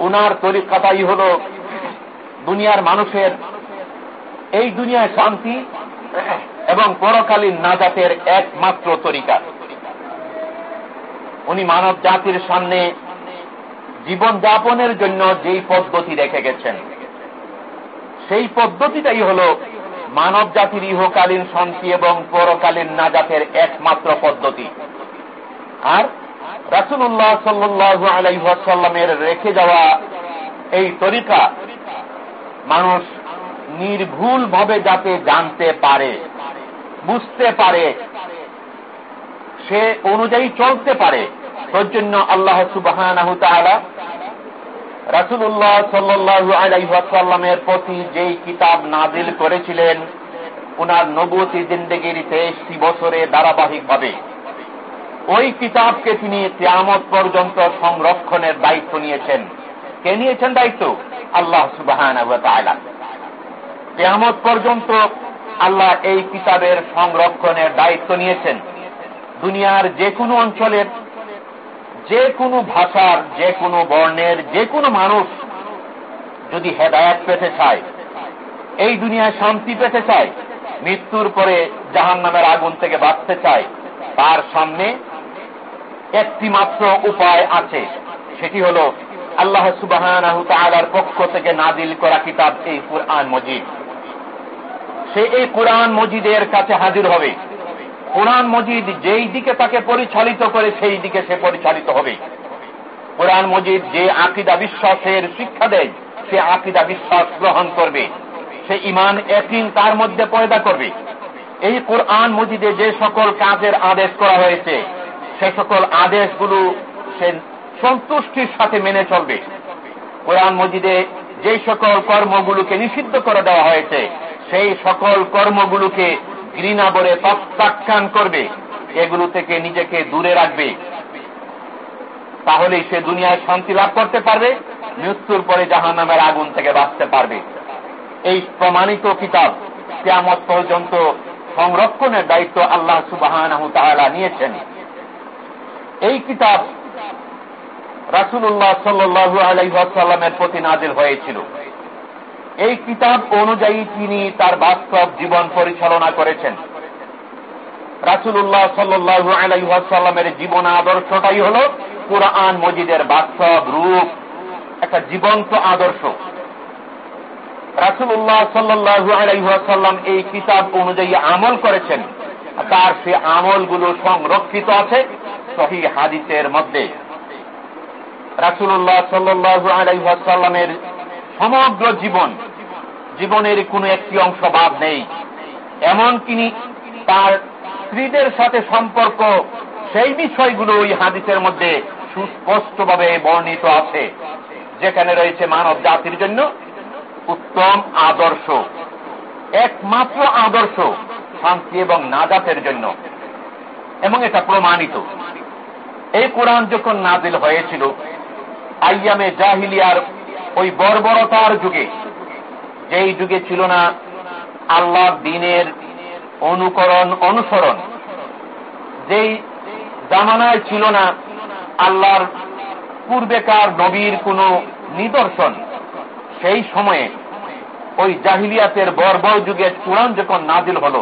উনার তরিকাটাই হল দুনিয়ার মানুষের এই দুনিয়ায় শান্তি এবং পরকালীন নাজাতের একমাত্র তরিকা। উনি মানব জাতির সামনে জীবন যাপনের জন্য যেই পদ্ধতি রেখে গেছেন, সেই পদ্ধতিটাই হল মানব জাতির ইহকালীন শান্তি এবং পরকালীন নাজাতের একমাত্র পদ্ধতি। আর রাসুল্লাহ সাল্লু রেখে যাওয়া এই তরিকা মানুষ নির্ভুল ভাবে যাতে জানতে পারে, বুঝতে পারে, সে অনুযায়ী চলতে পারে। তোর জন্য আল্লাহ সুবাহ রাসুল্লাহ সাল্লু আলাইসাল্লামের প্রতি যেই কিতাব নাজিল করেছিলেন, উনার নবতী জিন্দগির তেইশটি বছরে ধারাবাহিকভাবে। ওই কিতাবকে তিনি ত্যামত পর্যন্ত সংরক্ষণের দায়িত্ব নিয়েছেন। কে নিয়েছেন দায়িত্ব? আল্লাহ সুবাহ কেয়ামত পর্যন্ত আল্লাহ এই কিতাবের সংরক্ষণের দায়িত্ব নিয়েছেন। দুনিয়ার যে কোনো অঞ্চলের যে কোনো ভাষার, যে কোনো বর্ণের, যে কোনো মানুষ যদি হেদায়ত পেতে চায়, এই দুনিয়ায় শান্তি পেতে চায়, মৃত্যুর পরে জাহান নামের আগুন থেকে বাঁচতে চায়, তার সামনে একটি মাত্র উপায় আছে। সেটি হল আল্লাহ সুবাহ পক্ষ থেকে নাদিল করা কিতাব এই কুরআন মজিদ। সে এই কোরআন মজিদের কাছে হাজির হবে। কোরআন মজিদ যেই দিকে তাকে পরিচালিত করে, সেই দিকে সে পরিচালিত হবে কোরআন মজিদ যে আকিদা বিশ্বাসের শিক্ষা দেয়, সে আকিদা বিশ্বাস গ্রহণ করবে। সে ইমান একিন তার মধ্যে পয়দা করবে। এই কোরআন মজিদে যে সকল কাজের আদেশ করা হয়েছে, সে সকল আদেশগুলো সে সন্তুষ্টির সাথে মেনে চলবে। কোরআন মজিদে যে সকল কর্মগুলোকে নিষিদ্ধ করে দেওয়া হয়েছে, সেই সকল কর্মগুলোকে ঘৃণা বলে প্রত্যাখ্যান করবে, এগুলো থেকে নিজেকে দূরে রাখবে। তাহলেই সে দুনিয়ায় শান্তি লাভ করতে পারবে, মৃত্যুর পরে জাহান নামের আগুন থেকে বাঁচতে পারবে। এই প্রমাণিত কিতাব কেমত পর্যন্ত সংরক্ষণের দায়িত্ব আল্লাহ সুবাহ নিয়েছেন। এই কিতাব রাসুল্লাহ সাল্লু আলাইসাল্লামের প্রতি নাজিল হয়েছিল। এই কিতাব অনুযায়ী তিনি তার বাস্তব জীবন পরিচালনা করেছেন। রাসুল্লাহ সাল্লু আলাইসাল্লামের জীবন আদর্শটাই হল কোরআন মজিদের বাস্তব রূপ, একটা জীবন্ত আদর্শ। রাসুল্লাহ সাল্লু আলাইসাল্লাম এই কিতাব অনুযায়ী আমল করেছেন তার সে আমলগুলো সংরক্ষিত আছে সহি হাদিসের মধ্যে। রাসুল্লাহ সাল্লু আলাইসাল্লামের সমগ্র জীবন, জীবনের কোনো একটি অংশ বাদ নেই। এমন তিনি তার স্ত্রীদের সাথে সম্পর্ক, সেই বিষয়গুলো ওই হাদিসের মধ্যে সুস্পষ্টভাবে বর্ণিত আছে, যেখানে রয়েছে মানব জাতির জন্য উত্তম আদর্শ, একমাত্র আদর্শ শান্তি এবং নাজাতের জন্য। এবং এটা প্রমাণিত। এই কোরআন যখন নাজিল হয়েছিল, আইয়ামে জাহিলিয়ার ওই বর্বরতার যুগে। যেই যুগে ছিল না আল্লাহ দিনের অনুকরণ, অনুসরণ। যেই জামানায় ছিল না আল্লাহর পূর্বেকার নবীর কোন নিদর্শন, সেই সময়ে ওই জাহিলিয়াতের বর্বর যুগের কোরআন যখন নাজিল হল,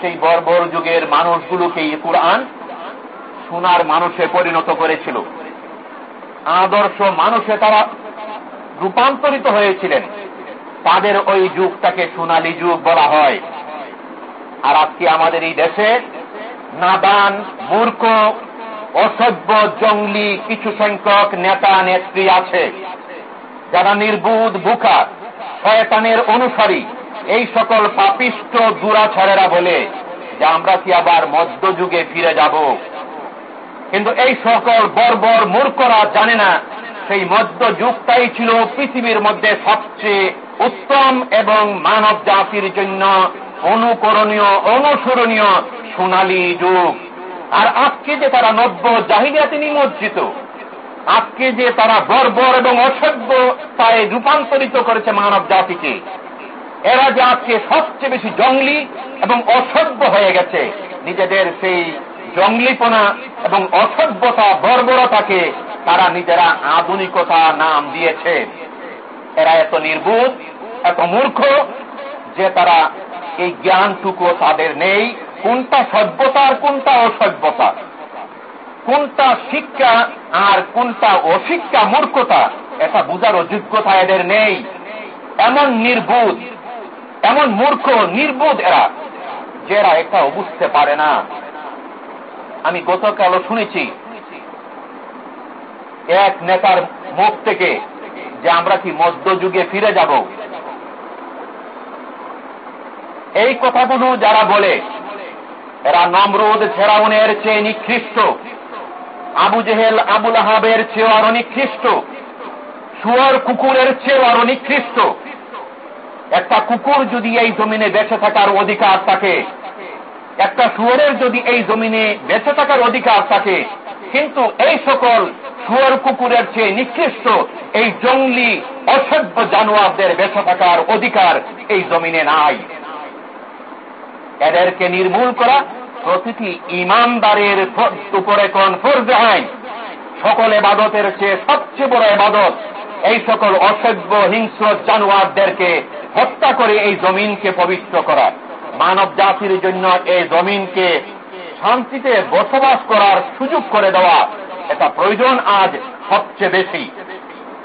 সেই বর্বর যুগের মানুষগুলোকে এই কোরআন সোনার মানুষে পরিণত করেছিল। আদর্শ মানুষে তারা রূপান্তরিত হয়েছিলেন। তাদের ওই যুগটাকে সোনালী যুগ বলা হয়। আর আজকে আমাদের এই দেশে নাদান, মূর্খ, অসভ্য, জঙ্গলি কিছু সংখ্যক নেতা, নেত্রী আছে। যারা নির্বুধ বুকা শয়তানের অনুসারী। এই সকল পাপিষ্ট দুরাছাড়েরা বলে যে আমরা কি আবার মধ্যযুগে ফিরে যাব। কিন্তু এই সকল বর্বর মূর্খরা জানে না সেই মধ্য যুগটাই ছিল পৃথিবীর মধ্যে সবচেয়ে উত্তম এবং মানব জাতির জন্য অনুকরণীয়, অনুসরণীয় সোনালী যুগ। আর আজকে যে তারা নব্য জাহিলিয়াতে নিমজ্জিত, আজকে যে তারা বর্বর এবং অসভ্য তাই রূপান্তরিত করেছে মানব জাতিকে এরা যে আজকে সবচেয়ে বেশি জঙ্গলি এবং অসভ্য হয়ে গেছে, নিজেদের সেই জঙ্গলিপনা এবং অসভ্যতা, বর্বরতাকে তারা নিজেরা আধুনিকতা নাম দিয়েছে। এরা এত নির্বুধ এত মূর্খ যে তারা এই জ্ঞানটুকু তাদের নেই। কোনটা সভ্যতা আর কোনটা অসভ্যতা? কোনটা শিক্ষা আর কোনটা অশিক্ষা, মূর্খতা? এটা বুঝার অযোগ্যতা এদের নেই। এমন নির্বোধ এমন মূর্খ, নির্বোধ এরা, যে এরা এটাও বুঝতে পারে না। আমি গতকালও শুনেছি এক নেতার মুখ থেকে যে আমরা কি মধ্যযুগে ফিরে যাব। এই কথাগুলো যারা বলে, এরা নমরুদ ফেরাউনের চেয়ে নিকৃষ্ট, আবু জেহেল, আবুল আহাবের চেয়েও আরও নিকৃষ্ট সুয়ার কুকুরের চেয়েও আরও নিকৃষ্ট। একটা কুকুর যদি এই জমিনে বেঁচে থাকার অধিকার থাকে একটা সুয়ারের যদি এই জমিনে বেঁচে থাকার অধিকার থাকে, কিন্তু এই সকল সুয়ার কুকুরের চেয়ে নিকৃষ্ট এই জঙ্গলি অসভ্য জানোয়ারদের বেঁচে থাকার অধিকার এই জমিনে নাই। এদেরকে নির্মূল করা প্রতিটি ইমানদারের উপরে কোন ফর্জ আইন। সকল এবাদতের চেয়ে সবচেয়ে বড় এবাদত এই সকল অসভ্য হিংস্র জানোয়ারদেরকে হত্যা করে এই জমিনকে পবিত্র করা। মানব জাতির জন্য এই জমিনকে শান্তিতে বসবাস করার সুযোগ করে দেওয়া এটা প্রয়োজন আজ সবচেয়ে বেশি।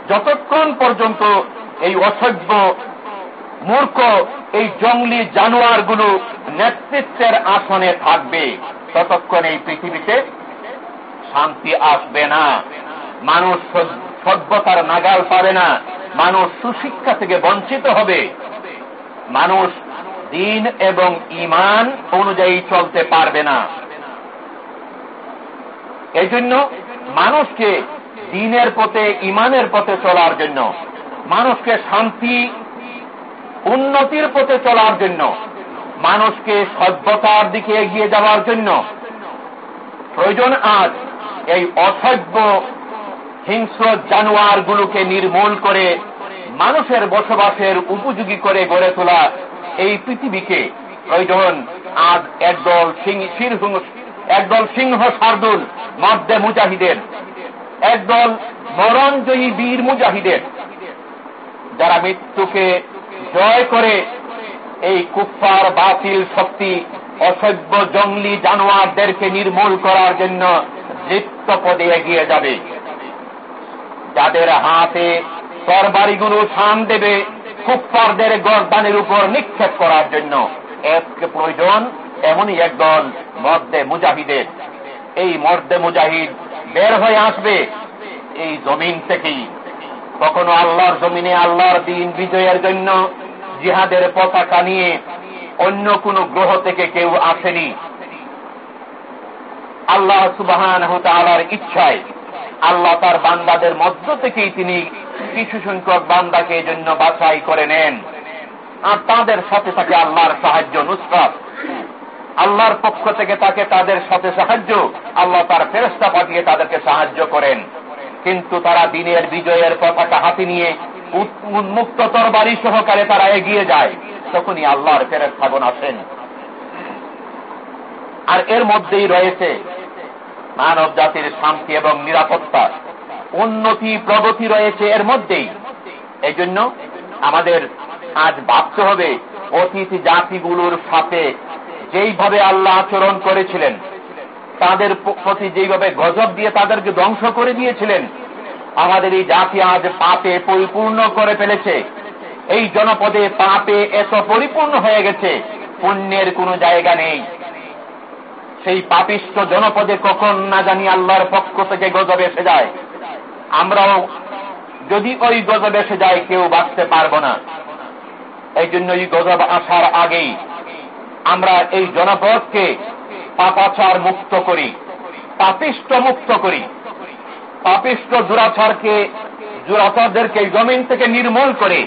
যতক্ষণ পর্যন্ত এই অসভ্য মূর্খ এই জঙ্গলি জানোয়ারগুলো নেতৃত্বের আসনে থাকবে, ততক্ষণ এই পৃথিবীতে শান্তি আসবে না। মানুষ সভ্যতার নাগাল পাবে না। মানুষ সুশিক্ষা থেকে বঞ্চিত হবে। মানুষ দিন এবং ইমান অনুযায়ী চলতে পারবে না। এই জন্য মানুষকে দিনের পথে ইমানের পথে চলার জন্য, মানুষকে শান্তি, উন্নতির পথে চলার জন্য, মানুষকে সভ্যতার দিকে এগিয়ে যাওয়ার জন্য প্রয়োজন আজ এই অসভ্য হিংস্র জানোয়ারগুলোকে নির্মূল করে মানুষের বসবাসের উপযোগী করে গড়ে তোলা এই পৃথিবীকে প্রয়োজন আজ একদল একদল সিংহ শার্দুল মধ্যে মুজাহিদের। একদল মরণজয়ী বীর মুজাহিদের, যারা মৃত্যুকে জয় করে এই কুফার বাতিল শক্তি, অসভ্য জঙ্গলি জানোয়ারদেরকে নির্মূল করার জন্য নৃত্য পদে এগিয়ে যাবে। যাদের হাতে তরবারিগুলো শান দেবে কুফারদের গরদানের উপর নিক্ষেপ করার জন্য একে প্রয়োজন, এমনই একদল মর্দে মুজাহিদের। এই মর্দে মুজাহিদ বের হয়ে আসবে এই জমিন থেকেই। কখনো আল্লাহর জমিনে আল্লাহর দিন বিজয়ের জন্য জিহাদের পতাকা নিয়ে অন্য কোন গ্রহ থেকে কেউ আসেনি। আল্লাহ সুবাহান ইচ্ছায় আল্লাহ তার বান্দাদের মধ্য থেকেই তিনি কিছু সংখ্যক বান্দাকে এই জন্য বাছাই করে নেন। আর তাদের সাথে থাকে আল্লাহর সাহায্য, নুসরাত। আল্লাহর পক্ষ থেকে তাকে তাদের সাথে সাহায্য, আল্লাহ তার ফেরস্তা পাঠিয়ে তাদেরকে সাহায্য করেন। কিন্তু তারা দিনের বিজয়ের পতাকা হাতে নিয়ে উন্মুক্ত তরবারি সহকারে তারা এগিয়ে যায়। তখনই আল্লাহর ফেরস্তাগণ আসেন। আর এর মধ্যেই রয়েছে মানব জাতির শান্তি এবং নিরাপত্তা, উন্নতি, প্রগতি রয়েছে এর মধ্যেই। এই জন্য আমাদের আজ ভাবতে হবে অতিথি জাতিগুলোর সাথে যেইভাবে আল্লাহ আচরণ করেছিলেন, তাদের প্রতি যেইভাবে গজব দিয়ে তাদেরকে ধ্বংস করে দিয়েছিলেন, আমাদের এই জাতি আজ পাপে পরিপূর্ণ করে ফেলেছে। এই জনপদে পাপে এত পরিপূর্ণ হয়ে গেছে, পুণ্যের কোনো জায়গা নেই। সেই পাপিষ্ট জনপদে কখন না জানি আল্লাহর পক্ষ থেকে গজব এসে যায়। আমরাও যদি ওই গজব এসে যায়, কেউ বাঁচতে পারব না। এই জন্য এই গজব আসার আগেই আমরা এই জনপদকে পাপাচার মুক্ত করি পাপিষ্ট মুক্ত করি। পাপিষ্ট দুরাচারকে দুরাচারদেরকে জমিন থেকে নির্মূল করে,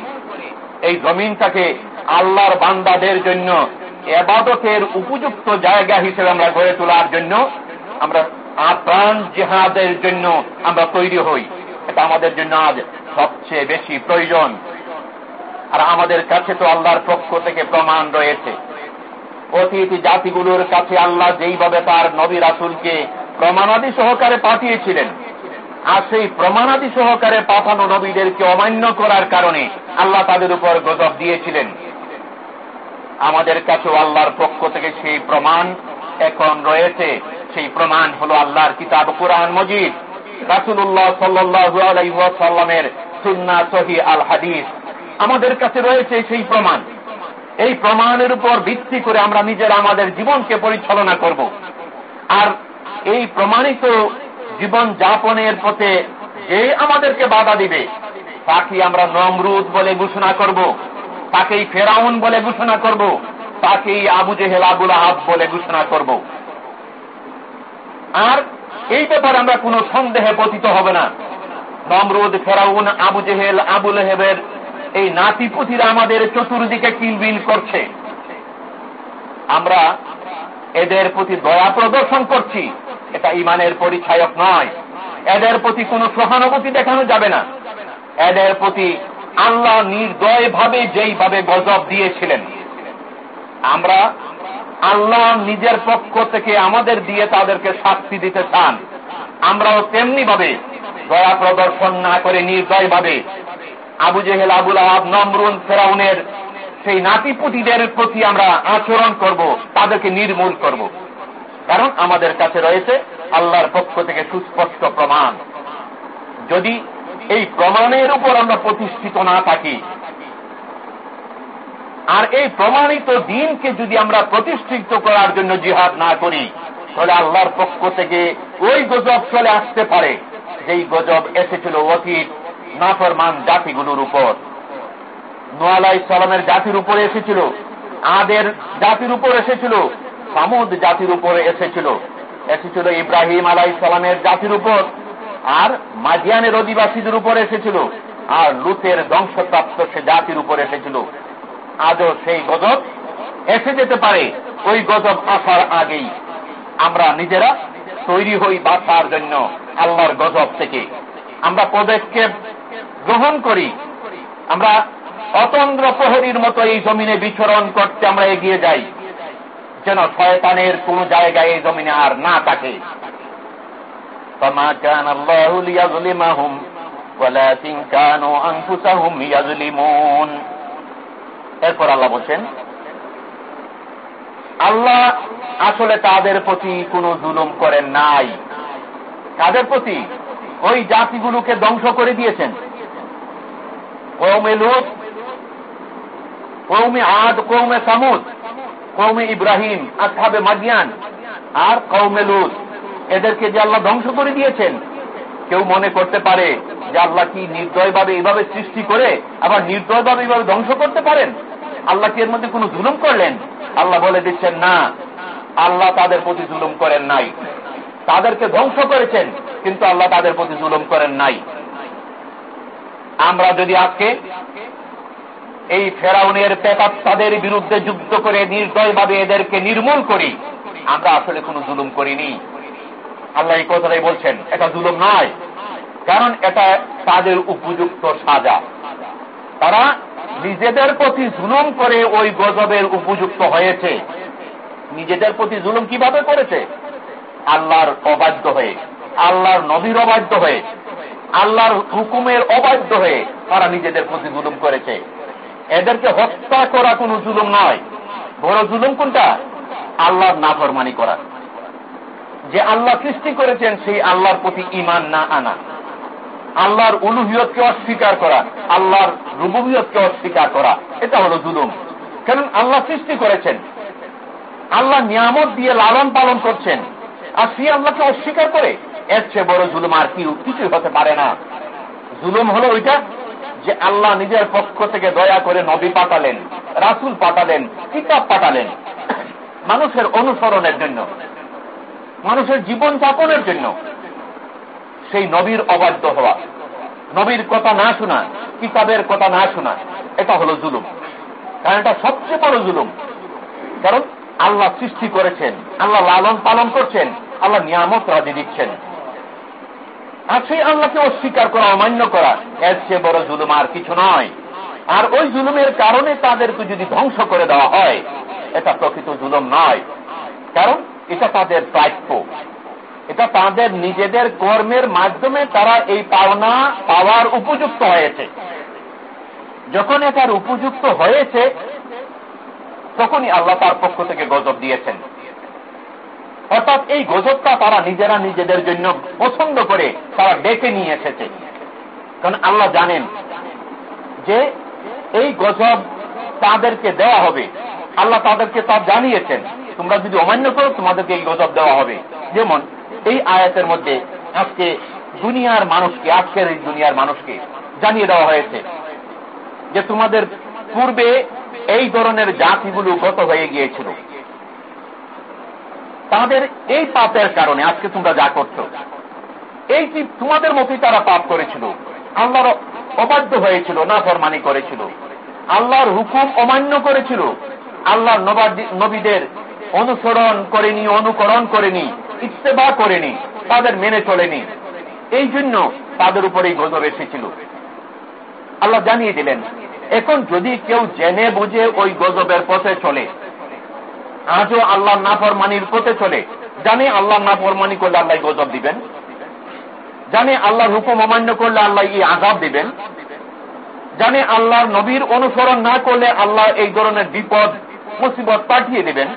এই জমিনটাকে আল্লাহর বান্দাদের জন্য এবাদতের উপযুক্ত জায়গা হিসেবে আমরা গড়ে তোলার জন্য আমরা প্রাণ জেহাদের জন্য আমরা তৈরি হই। এটা আমাদের জন্য আজ সবচেয়ে বেশি প্রয়োজন। আর আমাদের কাছে তো আল্লাহর পক্ষ থেকে প্রমাণ রয়েছে। অতীত জাতিগুলোর কাছে আল্লাহ যেইভাবে তার নবী রাসুলকে প্রমাণাদি সহকারে পাঠিয়েছিলেন, আর সেই প্রমাণাদি সহকারে পাঠানো নবীদেরকে অমান্য করার কারণে আল্লাহ তাদের উপর গজব দিয়েছিলেন। আমাদের কাছেও আল্লাহর পক্ষ থেকে সেই প্রমাণ এখন রয়েছে। সেই প্রমাণ হল আল্লাহর কিতাব কোরআন মজিদ। রাসুল্লাহ সাল্লামের সুন্না সহি আল হাদিস। আমাদের কাছে রয়েছে সেই প্রমাণ। এই প্রমাণের উপর ভিত্তি করে আমরা নিজেরা আমাদের জীবনকে পরিচালনা করব। আর এই প্রমাণিত জীবন যাপনের পথে যে আমাদেরকে বাধা দিবে তাকে আমরা নমরুদ বলে ঘোষণা করব। তাকেই ফেরাউন বলে ঘোষণা করব, তাকেই আবু জেহেল আবুল আহাব বলে ঘোষণা করব। আর এই ব্যাপারে আমরা কোনো সন্দেহে পতিত হবে না। নমরুদ, ফেরাউন, আবু জেহেল আবুল হেবের এই নাতিপুতিরা আমাদের চতুর্দিকে কিলবিল করছে। আমরা এদের প্রতি দয়া প্রদর্শন করছি, এটা ইমানের পরিচায়ক নয়। এদের প্রতি কোন সহানুভূতি দেখানো যাবে না। এদের প্রতি আল্লাহ নির্দয় ভাবে যেইভাবে গজব দিয়েছিলেন, আমরা আল্লাহ নিজের পক্ষ থেকে আমাদের দিয়ে তাদেরকে শাস্তি দিতে চান। আমরাও তেমনি ভাবে দয়া প্রদর্শন না করে নির্দয় ভাবে আবু জেহেল, আবুল আহাব নমরুন ফেরাউনের সেই নাতিপুতিদের প্রতি আমরা আচরণ করব, তাদেরকে নির্মূল করব। কারণ আমাদের কাছে রয়েছে আল্লাহর পক্ষ থেকে সুস্পষ্ট প্রমাণ। যদি এই প্রমাণের উপর আমরা প্রতিষ্ঠিত না থাকি। আর এই প্রমাণিত দিনকে যদি আমরা প্রতিষ্ঠিত করার জন্য জিহাদ না করি, তাহলে আল্লাহর পক্ষ থেকে ওই গজব চলে আসতে পারে, যেই গজব এসেছিল অতীত নাফরমান জাতিগুলোর উপর। নোয়ালাই সালামের জাতির উপরে এসেছিল, আদের জাতির উপর এসেছিল, সামুদ জাতির উপরে এসেছিল এসেছিল ইব্রাহিম আলাই সালামের জাতির উপর। আর মাজিয়ানের অধিবাসীদের উপর এসেছিল, আর লুতের ধ্বংসপ্রাপ্ত সে জাতির উপর এসেছিল। আজও সেই গজব এসে যেতে পারে, ওই গজব আসার আগেই। আমরা নিজেরা তৈরি হই বাঁচার জন্য আল্লাহর গজব থেকে। আমরা পদক্ষেপ গ্রহণ করি। আমরা অতন্দ্র প্রহরীর মতো এই জমিনে বিচরণ করতে আমরা এগিয়ে যাই। যেন শয়তানের কোন জায়গায় এই জমিনে আর না থাকে। এরপর আল্লাহ বলছেন, আল্লাহ আসলে তাদের প্রতি কোনো জুলুম করেন নাই। তাদের প্রতি? ওই জাতিগুলোকে ধ্বংস করে দিয়েছেন। কৌমে লুত কৌমে আদ কৌমে সামুদ কৌমে ইব্রাহিম আসাবে মাদিয়ান, আর কৌমে লুত। এদেরকে যে আল্লাহ ধ্বংস করে দিয়েছেন, কেউ মনে করতে পারে যে আল্লাহ কি নির্দয়ভাবে এইভাবে সৃষ্টি করে আবার নির্দয়ভাবে এইভাবে ধ্বংস করতে পারেন? আল্লাহ কি এর মধ্যে কোনো জুলুম করলেন? আল্লাহ বলে দিচ্ছেন, না, আল্লাহ তাদের প্রতি জুলুম করেন নাই। তাদেরকে ধ্বংস করেছেন, কিন্তু আল্লাহ তাদের প্রতি জুলুম করেন নাই। আমরা যদি আজকে এই ফেরাউনের তাদের বিরুদ্ধে যুদ্ধ করে নির্দয়ভাবে এদেরকে নির্মূল করি, আমরা আসলে কোনো জুলুম করিনি। আল্লাহ এই কথাটাই বলছেন, এটা জুলুম নয়, কারণ এটা তাদের উপযুক্ত সাজা। তারা নিজেদের প্রতি জুলুম করে ওই গজবের উপযুক্ত হয়েছে। নিজেদের প্রতি জুলুম কীভাবে করেছে? আল্লাহর অবাধ্য হয়ে, আল্লাহর নবীর অবাধ্য হয়ে, আল্লাহর হুকুমের অবাধ্য হয়ে তারা নিজেদের প্রতি জুলুম করেছে। এদেরকে হত্যা করা কোন জুলুম নয়। বড় জুলুম কোনটা? আল্লাহর নাফরমানি করা। যে আল্লাহ সৃষ্টি করেছেন সেই আল্লাহর প্রতি ইমান না আনা। আল্লাহর উলুহিয়তকে অস্বীকার করা, আল্লাহর রুবুবিয়তকে অস্বীকার করা, এটা হলো জুলুম। কারণ আল্লাহ সৃষ্টি করেছেন। আল্লাহ নিয়ামত দিয়ে লালন পালন করছেন। আর সে আল্লাহকে অস্বীকার করে, এর চেয়ে বড় জুলুম আর কি কিছুই হতে পারে না। জুলুম হলো ওইটা যে আল্লাহ নিজের পক্ষ থেকে দয়া করে নবী পাঠালেন, রাসুল পাঠালেন, কিতাব পাঠালেন। মানুষের অনুসরণের জন্য। মানুষের জীবন যাপনের জন্য। সেই নবীর অবাধ্য হওয়া। নবীর কথা না শোনা, কিতাবের কথা না শোনা, এটা হলো জুলুম। কারণ এটা সবচেয়ে বড় জুলুম। কারণ আল্লাহ সৃষ্টি করেছেন, আল্লাহ লালন পালন করছেন, আল্লাহ নিয়ামত রাজি দিচ্ছেন। আর সেই আল্লাহকে অস্বীকার করা, অমান্য করা, এর চেয়ে বড় জুলুম আর কিছু নয়। আর ওই জুলুমের কারণে তাদেরকে যদি ধ্বংস করে দেওয়া হয়, এটা প্রকৃত জুলুম নয়। কারণ এটা তাদের প্রাপ্য। এটা তাদের নিজেদের কর্মের মাধ্যমে তারা এই পাওনা পাওয়ার উপযুক্ত হয়েছে। যখন এটার উপযুক্ত হয়েছে, তখনই আল্লাহ তার পক্ষ থেকে গজব দিয়েছেন। অর্থাৎ এই গজবটা তারা নিজেরা নিজেদের জন্য পছন্দ করে তারা ডেকে নিয়ে এসেছে। কারণ আল্লাহ জানেন যে এই গজব তাদেরকে দেওয়া হবে। আল্লাহ তাদেরকে তা জানিয়েছেন। তোমরা যদি অমান্য করো, তোমাদেরকে এই গজব দেওয়া হবে। যেমন, এই আয়াতের মধ্যে আজকে দুনিয়ার মানুষকে, আজকের এই দুনিয়ার মানুষকে জানিয়ে দেওয়া হয়েছে যে তোমাদের পূর্বে এই ধরনের জাতিগুলো গত হয়ে গিয়েছিল। তাদের এই পাপের কারণে আজকে তোমরা যা করছ, এই কি তোমাদের মতোই তারা পাপ করেছিল? আল্লাহর অবাধ্য হয়েছিল না ফরমানি করেছিল। আল্লাহর হুকুম অমান্য করেছিল। আল্লাহর নবীদের অনুসরণ করেনি, অনুকরণ করেনি ইস্তেবা করেনি, তাদের মেনে চলেনি। এই জন্য তাদের উপরেই গজব এসেছিল। আল্লাহ জানিয়ে দিলেন, এখন যদি কেউ জেনে বুঝে ওই গজবের পথে চলে, আজও আল্লাহ নাফরমানির পথে চলে, জানে আল্লাহ নাফরমানি করলে আল্লাহ গজব দিবেন? জানে আল্লাহর হুকুম অমান্য করলে আল্লাহ এই আজাব দিবেন? জানে আল্লাহর নবীর অনুসরণ না করলে আল্লাহ এই ধরনের বিপদ মুসিবত পাঠিয়ে দিবেন।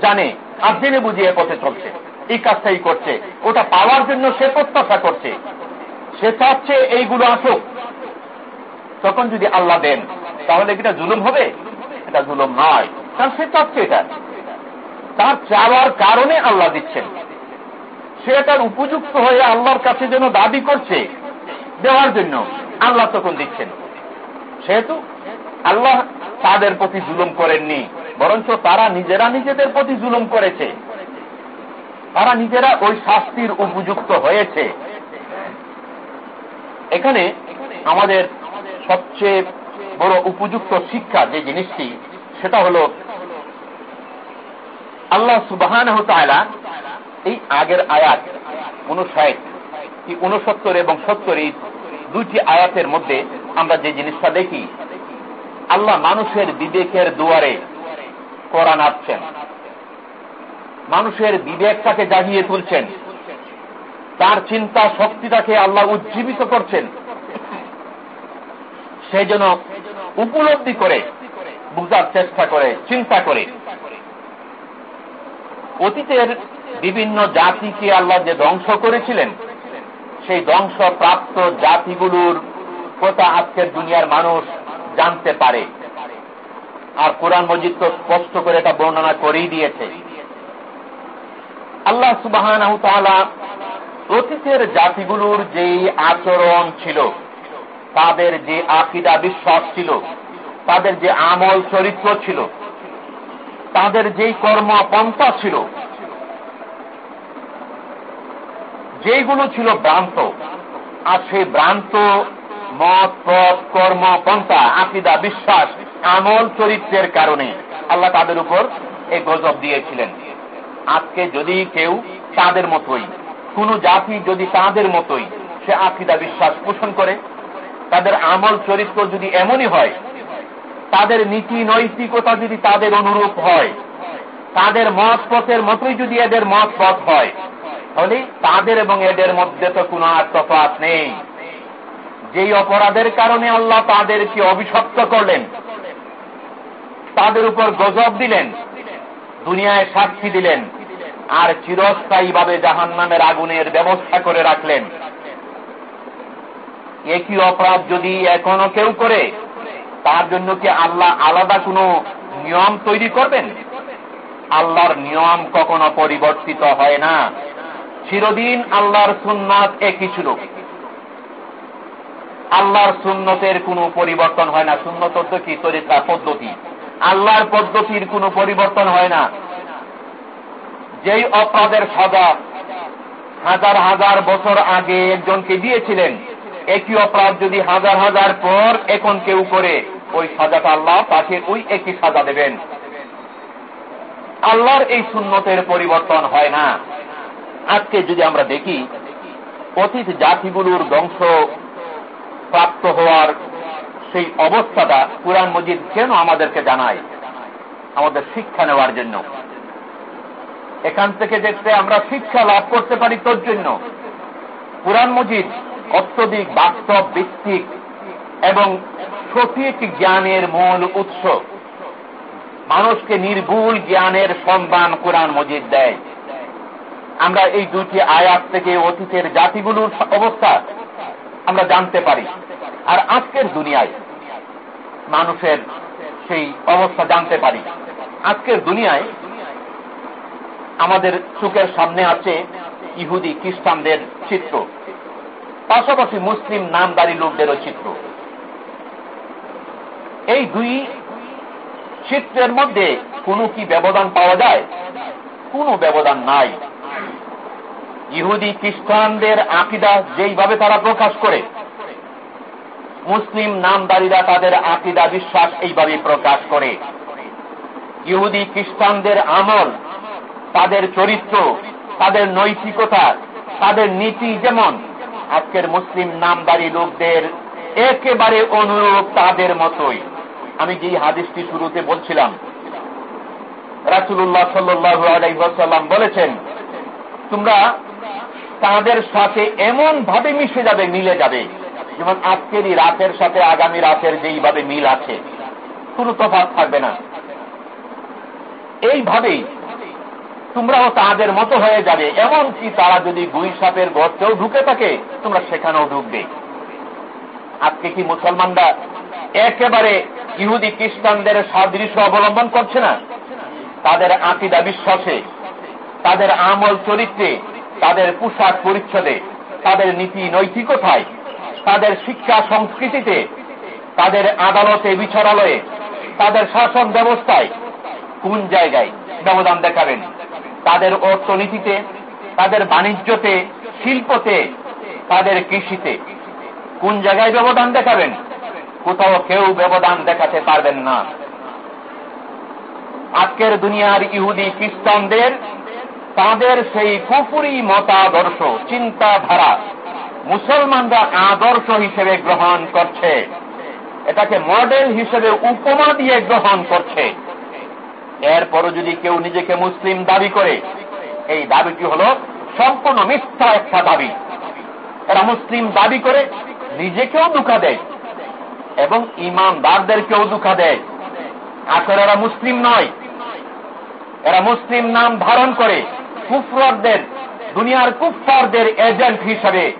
জানে, আর জেনে বুঝিয়ে পথে চলছে। এই কাজটাই করছে। ওটা পাওয়ার জন্য সে প্রত্যাশা করছে। সে চাচ্ছে এইগুলো আসুক। তখন যদি আল্লাহ দেন, তাহলে এটা জুলুম হবে? এটা জুলুম নয়। কারণ সে চাচ্ছে এটা। তার চাওয়ার কারণে আল্লাহ দিচ্ছেন। সে এটার উপযুক্ত হয়ে আল্লাহর কাছে যেন দাবি করছে, দেওয়ার জন্য আল্লাহ তখন দিচ্ছেন। সেহেতু আল্লাহ তাদের প্রতি জুলুম করেননি, বরঞ্চ তারা নিজেরা নিজেদের প্রতি জুলুম করেছে। তারা নিজেরা ওই শাস্তির উপযুক্ত হয়েছে। এখানে আমাদের সবচেয়ে বড় উপযুক্ত শিক্ষা যে জিনিসটি, সেটা হল, আল্লাহ সুবাহান এই আগের আয়াত উনষাট, কি উনসত্তর এবং সত্তর এই দুইটি আয়াতের মধ্যে আমরা যে জিনিসটা দেখি আল্লাহ মানুষের বিবেকের দুয়ারে করা নাচ্ছেন মানুষের বিবেকটাকে জাগিয়ে তুলছেন। তার চিন্তা শক্তিটাকে আল্লাহ উজ্জীবিত করছেন। সে যেন উপলব্ধি করে, বুঝার চেষ্টা করে, চিন্তা করে। অতীতের বিভিন্ন জাতিকে আল্লাহ যে ধ্বংস করেছিলেন, সেই ধ্বংস প্রাপ্ত জাতিগুলোর কথা আজকের দুনিয়ার মানুষ জানতে পারে। আর কোরআন মজিদ তো স্পষ্ট করে এটা বর্ণনা করেই দিয়েছে। আল্লাহ সুবাহ অতীতের জাতিগুলোর যেই আচরণ ছিল, তাদের যে আকিদা বিশ্বাস ছিল, তাদের যে আমল চরিত্র ছিল, তাদের যেই কর্মপন্থা ছিল যেগুলো ছিল ভ্রান্ত, আর সেই ভ্রান্ত মত, পথ, কর্ম, পন্থা, আকিদা, বিশ্বাস, আমল, চরিত্রের কারণে আল্লাহ তাদের উপর এই গজব দিয়েছিলেন। আজকে যদি কেউ তাদের মতোই, কোন জাতি যদি তাদের মতোই সে আকিদা, বিশ্বাস পোষণ করে, তাদের আমল, চরিত্র যদি এমনই হয়, তাদের নীতি, নৈতিকতা যদি তাদের অনুরূপ হয়, তাদের মত পথের মতোই যদি এদের মত পথ হয়, তাহলে তাদের এবং এদের মধ্যে তো কোনো আর তফাত নেই। যেই অপরাধের কারণে আল্লাহ তাদেরকে অভিশপ্ত করলেন, তাদের উপর গজব দিলেন, দুনিয়ায় সাক্ষী দিলেন, আর চিরস্থায়ীভাবে জাহান নামের আগুনের ব্যবস্থা করে রাখলেন। একই অপরাধ যদি এখনও কেউ করে, তার জন্য কি আল্লাহ আলাদা কোনো নিয়ম তৈরি করবেন? আল্লাহর নিয়ম কখনো পরিবর্তিত হয় না। চিরদিন আল্লাহর সুন্নাত একই ছিল। আল্লাহর সুন্নতের কোনো পরিবর্তন হয় না। সুন্নত কি? তরিকা পদ্ধতি। আল্লাহর পদ্ধতির কোনো পরিবর্তন হয় না। যেই অপরাধের সাজা হাজার হাজার বছর আগে একজনকে দিয়েছিলেন, একই অপরাধ যদি হাজার হাজার পর এখন কেউ করে, ওই সাজাটা আল্লাহ তাকে ওই একই সাজা দেবেন। আল্লাহর এই সুন্নতের পরিবর্তন হয় না। আজকে যদি আমরা দেখি, অতীত জাতিগুলোর ধ্বংস প্রাপ্ত হওয়ার সেই অবস্থাটা কোরআন মজিদ কেন আমাদেরকে জানায়? আমাদের শিক্ষা নেওয়ার জন্য। এখান থেকে দেখতে আমরা শিক্ষা লাভ করতে পারি তোর জন্য। কোরআন মজিদ অত্যধিক বাস্তব, ভিত্তিক এবং সঠিক জ্ঞানের মূল উৎস। মানুষকে নির্ভুল জ্ঞানের সম্মান কোরআন মজিদ দেয়। আমরা এই দুটি আয়াত থেকে অতীতের জাতিগুলোর অবস্থা আমরা জানতে পারি। আর আজকের দুনিয়ায় মানুষের সেই অবস্থা জানতে পারি। আজকের দুনিয়ায় আমাদের চোখের সামনে আছে ইহুদি খ্রিস্টানদের চিত্র। পাশাপাশি মুসলিম নামদারি লোকদেরও চিত্র। এই দুই চিত্রের মধ্যে কোনো কি ব্যবধান পাওয়া যায়? কোনো ব্যবধান নাই। ইহুদি খ্রিস্টানদের আকিদা যেইভাবে তারা প্রকাশ করে, মুসলিম নামদারিরা তাদের আকিদা, বিশ্বাস এইভাবে প্রকাশ করে। ইহুদি খ্রিস্টানদের আমল, তাদের চরিত্র, তাদের নৈতিকতা, তাদের নীতি যেমন, আজকের মুসলিম নামদারি লোকদের একেবারে অনুরূপ তাদের মতোই। আমি যে হাদিসটি শুরুতে বলছিলাম রাসুল্লাহ সাল্লু আলাইসাল্লাম বলেছেন তোমরা তাদের সাথে এমন ভাবে মিশে যাবে, মিলে যাবে। যেমন আজকেরই রাতের সাথে আগামী রাতের যেইভাবে মিল আছে, কোন তফাৎ থাকবে না। এইভাবেই তোমরাও তাদের মতো হয়ে যাবে, এমনকি তারা যদি গুই সাপের গর্তেও ঢুকে থাকে, তোমরা সেখানেও ঢুকবে। আজকে কি মুসলমানরা একেবারে ইহুদি খ্রিস্টানদের সাদৃশ্য অবলম্বন করছে না? তাদের আকিদা বিশ্বাসে তাদের আমল চরিত্রে, তাদের পোশাক পরিচ্ছদে, তাদের নীতি নৈতিকতায়, তাদের শিক্ষা সংস্কৃতিতে, তাদের আদালতে বিচারালয়ে, তাদের শাসন ব্যবস্থায় কোন জায়গায় ব্যবধান দেখাবেন? তাদের অর্থনীতিতে, তাদের বাণিজ্যতে, শিল্পতে, তাদের কৃষিতে কোন জায়গায় ব্যবধান দেখাবেন? কোথাও কেউ ব্যবধান দেখাতে পারবেন না। আজকের দুনিয়ার ইহুদি খ্রিস্টানদের তাদের সেই কুপুরি মতাদর্শ, চিন্তাধারা মুসলমানরা আদর্শ হিসেবে গ্রহণ করছে। এটাকে মডেল হিসেবে উপমা দিয়ে গ্রহণ করছে। এরপরও যদি কেউ নিজেকে মুসলিম দাবি করে, এই দাবিটি হল সম্পূর্ণ মিথ্যা একটা দাবি। এরা মুসলিম দাবি করে, নিজেকেও দুঃখা দেয় এবং ইমানদারদেরকেও দুঃখা দেয়। আসলে এরা মুসলিম নয়। এরা মুসলিম নাম ধারণ করে। কুফরদের, দুনিয়ার কুফারদের এজেন্ট হিসেবে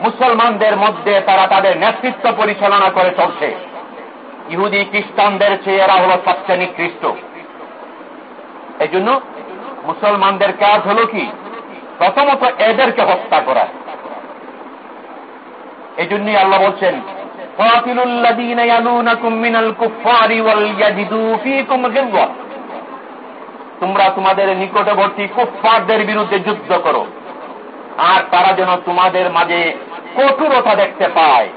মুসলমানদের মধ্যে তারা তাদের নেতৃত্ব পরিচালনা করে চলছে। ইহুদি, খ্রিস্টানদের চেয়ে এরা হল সবচেয়ে নিকৃষ্ট। এই জন্য মুসলমানদের কাজ হল কি? প্রথমত এদেরকে হত্যা করা। এই জন্যই আল্লাহ বলছেন তোমরা তোমাদের নিকটবর্তী কুফফারদের বিরুদ্ধে যুদ্ধ করো। আর তারা যেন তোমাদের মাঝে কঠোরতা দেখতে পায়।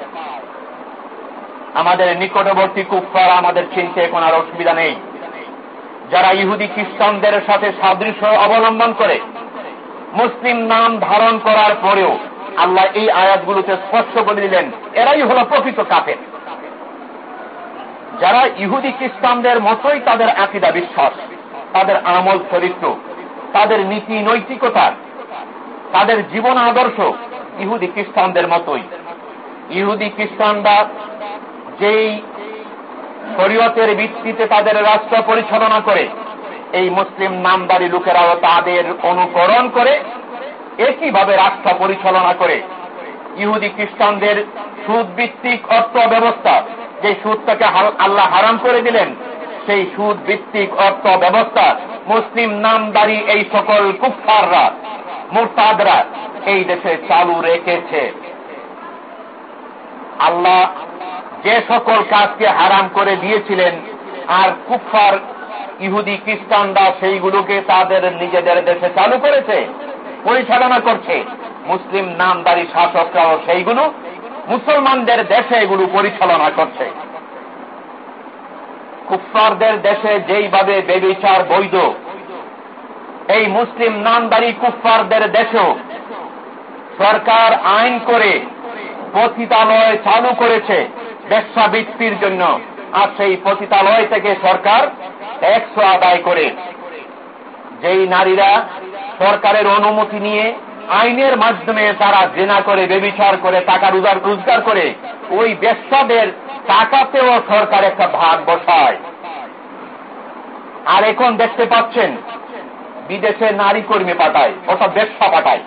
আমাদের নিকটবর্তী কুফফার আমাদের চিনতে এখন আর অসুবিধা নেই। যারা ইহুদি খ্রিস্টানদের সাথে সাদৃশ্য অবলম্বন করে, মুসলিম নাম ধারণ করার পরেও আল্লাহ এই আয়াতগুলোতে স্পষ্ট করে দিলেন, এরাই হল প্রকৃত কাফের। যারা ইহুদি খ্রিস্টানদের মতোই তাদের আকিদা, বিশ্বাস। তাদের আমল চরিত্র, তাদের নীতি নৈতিকতা, তাদের জীবন আদর্শ ইহুদি খ্রিস্টানদের মতোই। ইহুদি খ্রিস্টানরা যেই শরীয়তের ভিত্তিতে তাদের রাষ্ট্র পরিচালনা করে, এই মুসলিম নামদারি লোকেরাও তাদের অনুকরণ করে, একইভাবে রাষ্ট্র পরিচালনা করে। ইহুদি খ্রিস্টানদের সুদ ভিত্তিক অর্থ ব্যবস্থা যে সুদটাকে আল্লাহ হারাম করে দিলেন সেই সুদ ভিত্তিক অর্থ ব্যবস্থা মুসলিম নামদারি এই সকল কুফাররা মুরতাদরা এই দেশে চালু রেখেছে। আল্লাহ যে সকল কাজকে হারাম করে দিয়েছিলেন, আর কুফার ইহুদি খ্রিস্টানরা সেইগুলোকে তাদের নিজেদের দেশে চালু করেছে, পরিচালনা করছে। মুসলিম নামদারি শাসকরাও সেইগুলো, মুসলমানদের দেশে এগুলো পরিচালনা করছে। কুফারদের দেশে যেইভাবে বেবিচার বৈধ, এই মুসলিম নামদারি কুফারদের দেশেও সরকার আইন করে পতিতালয় চালু করেছে ব্যবসাবৃত্তির জন্য। আর সেই পতিতালয় থেকে সরকার ট্যাক্স আদায় করে। যেই নারীরা সরকারের অনুমতি নিয়ে আইনের মাধ্যমে তারা জেনা করে বেবিচার করে, টাকা রোজগার রোজগার করে, ওই ব্যবসাদের টাকাতেও সরকার একটা ভাগ বসায়। আর এখন দেখতে পাচ্ছেন, বিদেশে নারী কর্মী পাঠায়, অর্থাৎ ব্যবসা পাঠায়।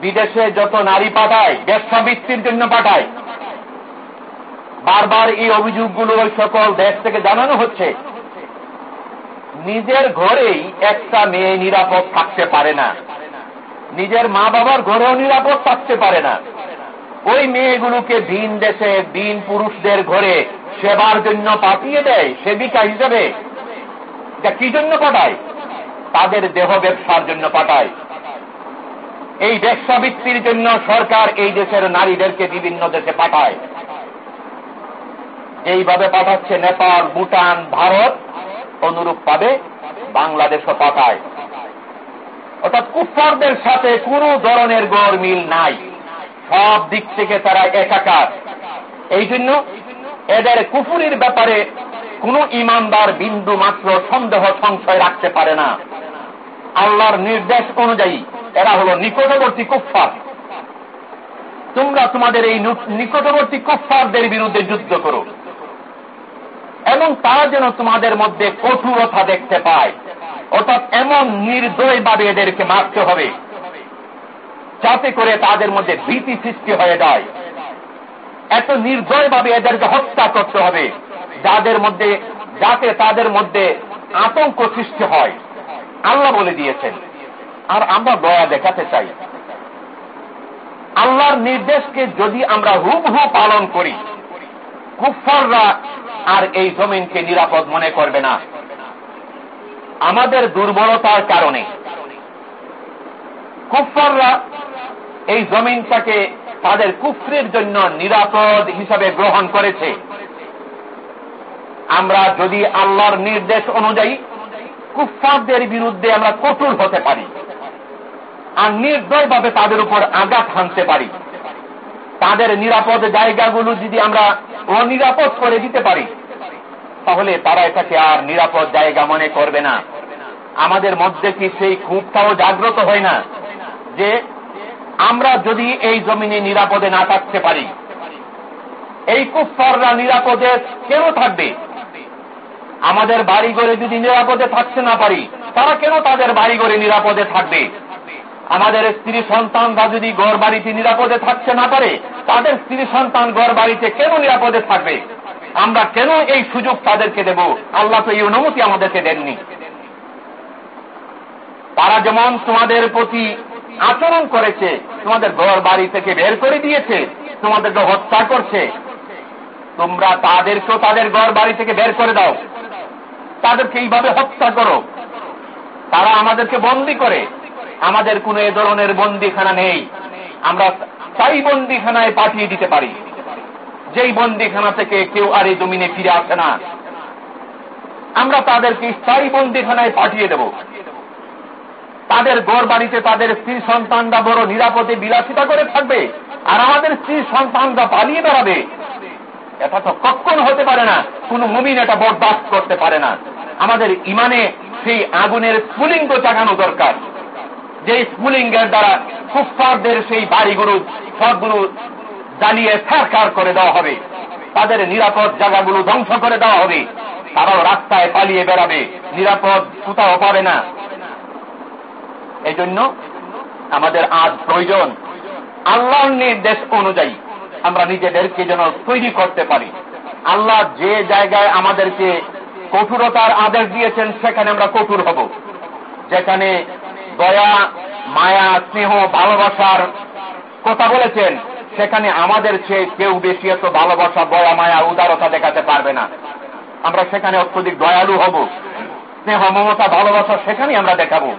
বিদেশে যত নারী পাঠায়, ব্যবসা বৃত্তির জন্য পাঠায়। বারবার এই অভিযোগগুলো ওই সকল দেশ থেকে জানানো হচ্ছে। নিজের ঘরেই একটা মেয়ে নিরাপদ থাকতে পারে না। নিজের মা বাবার ঘরেও নিরাপদ থাকতে পারে না। ওই মেয়েগুলোকে দিন দেশে, দিন পুরুষদের ঘরে সেবার জন্য পাঠিয়ে দেয় সেবিকা হিসেবে। কি জন্য পাঠায়? তাদের দেহ ব্যবসার জন্য পাঠায়। এই ব্যবসা বৃত্তির জন্য সরকার এই দেশের নারীদেরকে বিভিন্ন দেশে পাঠায়। এইভাবে পাঠাচ্ছে নেপাল, ভুটান, ভারত অনুরূপ পাবে বাংলাদেশও পাঠায়। অর্থাৎ কুফারদের সাথে কোন ধরনের গড় মিল নাই। সব দিক থেকে তারা একাকার। এই জন্য এদের কুফুরির ব্যাপারে কোন ইমানদার বিন্দু মাত্র সন্দেহ সংশয় রাখতে পারে না। আল্লাহর নির্দেশ অনুযায়ী এরা হল নিকটবর্তী কুফার তোমরা তোমাদের এই নিকটবর্তী কুফারদের বিরুদ্ধে যুদ্ধ করো। এবং তারা যেন তোমাদের মধ্যে কঠোরতা দেখতে পায়। অর্থাৎ এমন নির্দয় ভাবে এদেরকে মারতে হবে, যাতে করে তাদের মধ্যে ভীতি সৃষ্টি হয়ে যায়। এত নির্দয় ভাবে এদেরকে হত্যা করতে হবে, যাদের মধ্যে, যাতে তাদের মধ্যে আতঙ্ক সৃষ্টি হয়। আল্লাহ বলে দিয়েছেন, আর আমরা দয়া দেখাতে চাই। আল্লাহর নির্দেশকে যদি আমরা হুবহু পালন করি কুফাররা আর এই জমিনকে নিরাপদ মনে করবে না। আমাদের দুর্বলতার কারণে। কুফাররা এই জমিনটাকে তাদের কুফরের জন্য নিরাপদ হিসাবে গ্রহণ করেছে। আমরা যদি আল্লাহর নির্দেশ অনুযায়ী কুফারদের বিরুদ্ধে আমরা কঠোর হতে পারি আর নির্দয়ভাবে তাদের উপর আঘাত হানতে পারি, তাদের নিরাপদ জায়গাগুলো যদি আমরা অনিরাপদ করে দিতে পারি, তাহলে তারা এটাকে আর নিরাপদ জায়গা মনে করবে না। আমাদের মধ্যে কি সেই খুবটাও জাগ্রত হয় না? যে আমরা যদি এই জমিনে নিরাপদে না থাকতে পারি, এই কুফাররা নিরাপদে কেন থাকবে? আমাদের বাড়ি ঘরে যদি নিরাপদে থাকতে না পারি, তারা কেন তাদের বাড়ি ঘরে নিরাপদে থাকবে? আমাদের স্ত্রী সন্তানরা যদি গড় বাড়িতে নিরাপদে থাকতে না পারে, তাদের স্ত্রী সন্তান গড় বাড়িতে কেন নিরাপদে থাকবে? আমরা কেন এই সুযোগ তাদেরকে দেব? আল্লাহ তো এই অনুমতি আমাদেরকে দেননি। তারা যেমন তোমাদের প্রতি আচরণ করেছে, তোমাদের ঘর বাড়ি থেকে বের করে দিয়েছে, তোমাদেরকে হত্যা করছে, তোমরা তাদেরকেও তাদের ঘর বাড়ি থেকে বের করে দাও। তাদেরকে এইভাবে হত্যা করো। তারা আমাদেরকে বন্দি করে। আমাদের কোন এ ধরনের বন্দিখানা নেই। আমরা তাই বন্দিখানায় পাঠিয়ে দিতে পারি। যেই বন্দিখানা থেকে কেউ আর এই জমিনে ফিরে আসে না। আমরা তাদেরকে স্থায়ী বন্দিখানায় পাঠিয়ে দেব। তাদের গড় বাড়িতে তাদের স্ত্রী সন্তানরা বড় নিরাপদে বিলাসিতা করে থাকবে আর আমাদের স্ত্রী সন্তানরা পালিয়ে বেড়াবে। এটা তো কখন হতে পারে না, কোন মুমিন এটা বরদাস্ত করতে পারে না। আমাদের ইমানে সেই আগুনের স্ফুলিঙ্গ চাকানো দরকার। যে স্ফুলিঙ্গের দ্বারা কুফারদের সেই বাড়িগুলো সবগুলো জ্বালিয়ে সারকার করে দেওয়া হবে। তাদের নিরাপদ জায়গাগুলো ধ্বংস করে দেওয়া হবে। তারাও রাস্তায় পালিয়ে বেড়াবে। নিরাপদ কোথাও পাবে না। এই জন্য আমাদের আজ প্রয়োজন আল্লাহর নির্দেশ অনুযায়ী আমরা নিজেদেরকে যেন তৈরি করতে পারি। আল্লাহ যে জায়গায় আমাদেরকে কঠোরতার আদেশ দিয়েছেন, সেখানে আমরা কঠোর হব। যেখানে দয়া, মায়া, স্নেহ, ভালোবাসার কথা বলেছেন, সেখানে আমাদের চেয়ে কেউ বেশি এত ভালোবাসা, দয়া, মায়া, উদারতা দেখাতে পারবে না। আমরা সেখানে অত্যধিক দয়ালু হব। স্নেহ, মমতা, ভালোবাসা, সেখানেই আমরা দেখাবো।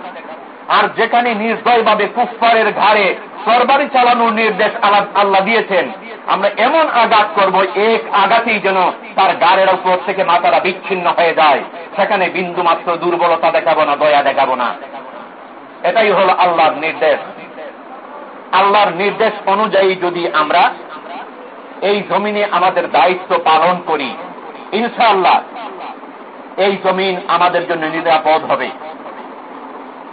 আর যেখানে নির্দয়ভাবে কুফারের ঘাড়ে সরবারি চালানোর নির্দেশ আল্লাহ দিয়েছেন, আমরা এমন আঘাত করব, এক আঘাতেই যেন তার গাড়ের উপর থেকে মাথাটা বিচ্ছিন্ন হয়ে যায়। সেখানে বিন্দু মাত্র দুর্বলতা দেখাবো না, দয়া দেখাবো না। এটাই হল আল্লাহর নির্দেশ। আল্লাহর নির্দেশ অনুযায়ী যদি আমরা এই জমিনে আমাদের দায়িত্ব পালন করি, ইনশাআল্লাহ এই জমিন আমাদের জন্য নিরাপদ হবে।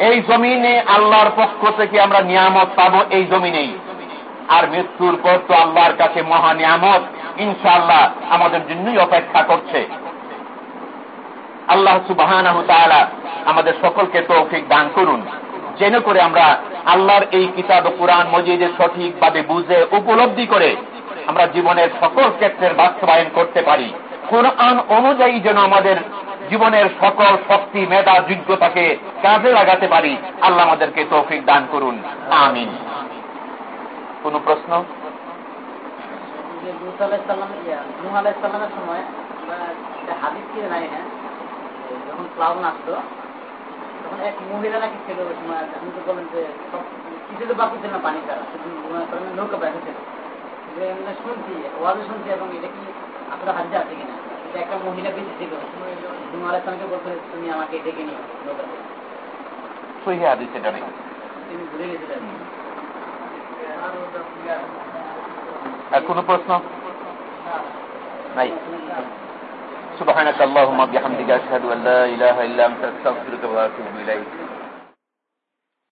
এই জমিনে আল্লাহর পক্ষ থেকে আমরা নিয়ামত পাবো, এই জমিনেই। আর মৃত্যুর পর তো আল্লাহর কাছে মহা নিয়ামত, ইনশাআল্লাহ আমাদের জন্যই অপেক্ষা করছে। আল্লাহ সুবাহ আমাদের সকলকে তৌফিক দান করুন। যেন করে আমরা আল্লাহর এই কিতাব কোরআন মজিদের সঠিকভাবে বুঝে, উপলব্ধি করে আমরা জীবনের সকল ক্ষেত্রের বাস্তবায়ন করতে পারি। কোরআন অনুযায়ী যেন আমাদের জীবনের সকল শক্তি, মেধা, যোগ্যতাকে কাজে লাগাতে পারি। আল্লাহ আমাদেরকে তৌফিক দান করুন। আমিন। কোন প্রশ্ন? হ্যাঁ? শুনছি ওয়াজে শুনছি, এবং এটা কি আপনার হাজিরা আছে কিনা? একটা মহিলা বেঁচে ছিল তুমি আলাইসলামকে বলছো তুমি আমাকে ডেকে নিও নৌকাতে সহি হাদিস এটা নেই তিনি ভুলে গেছিলেন আর কোন প্রশ্ন নাই سبحانك اللهم وبحمدك أشهد أن لا إله إلا أنت أستغفرك وأتوب إليك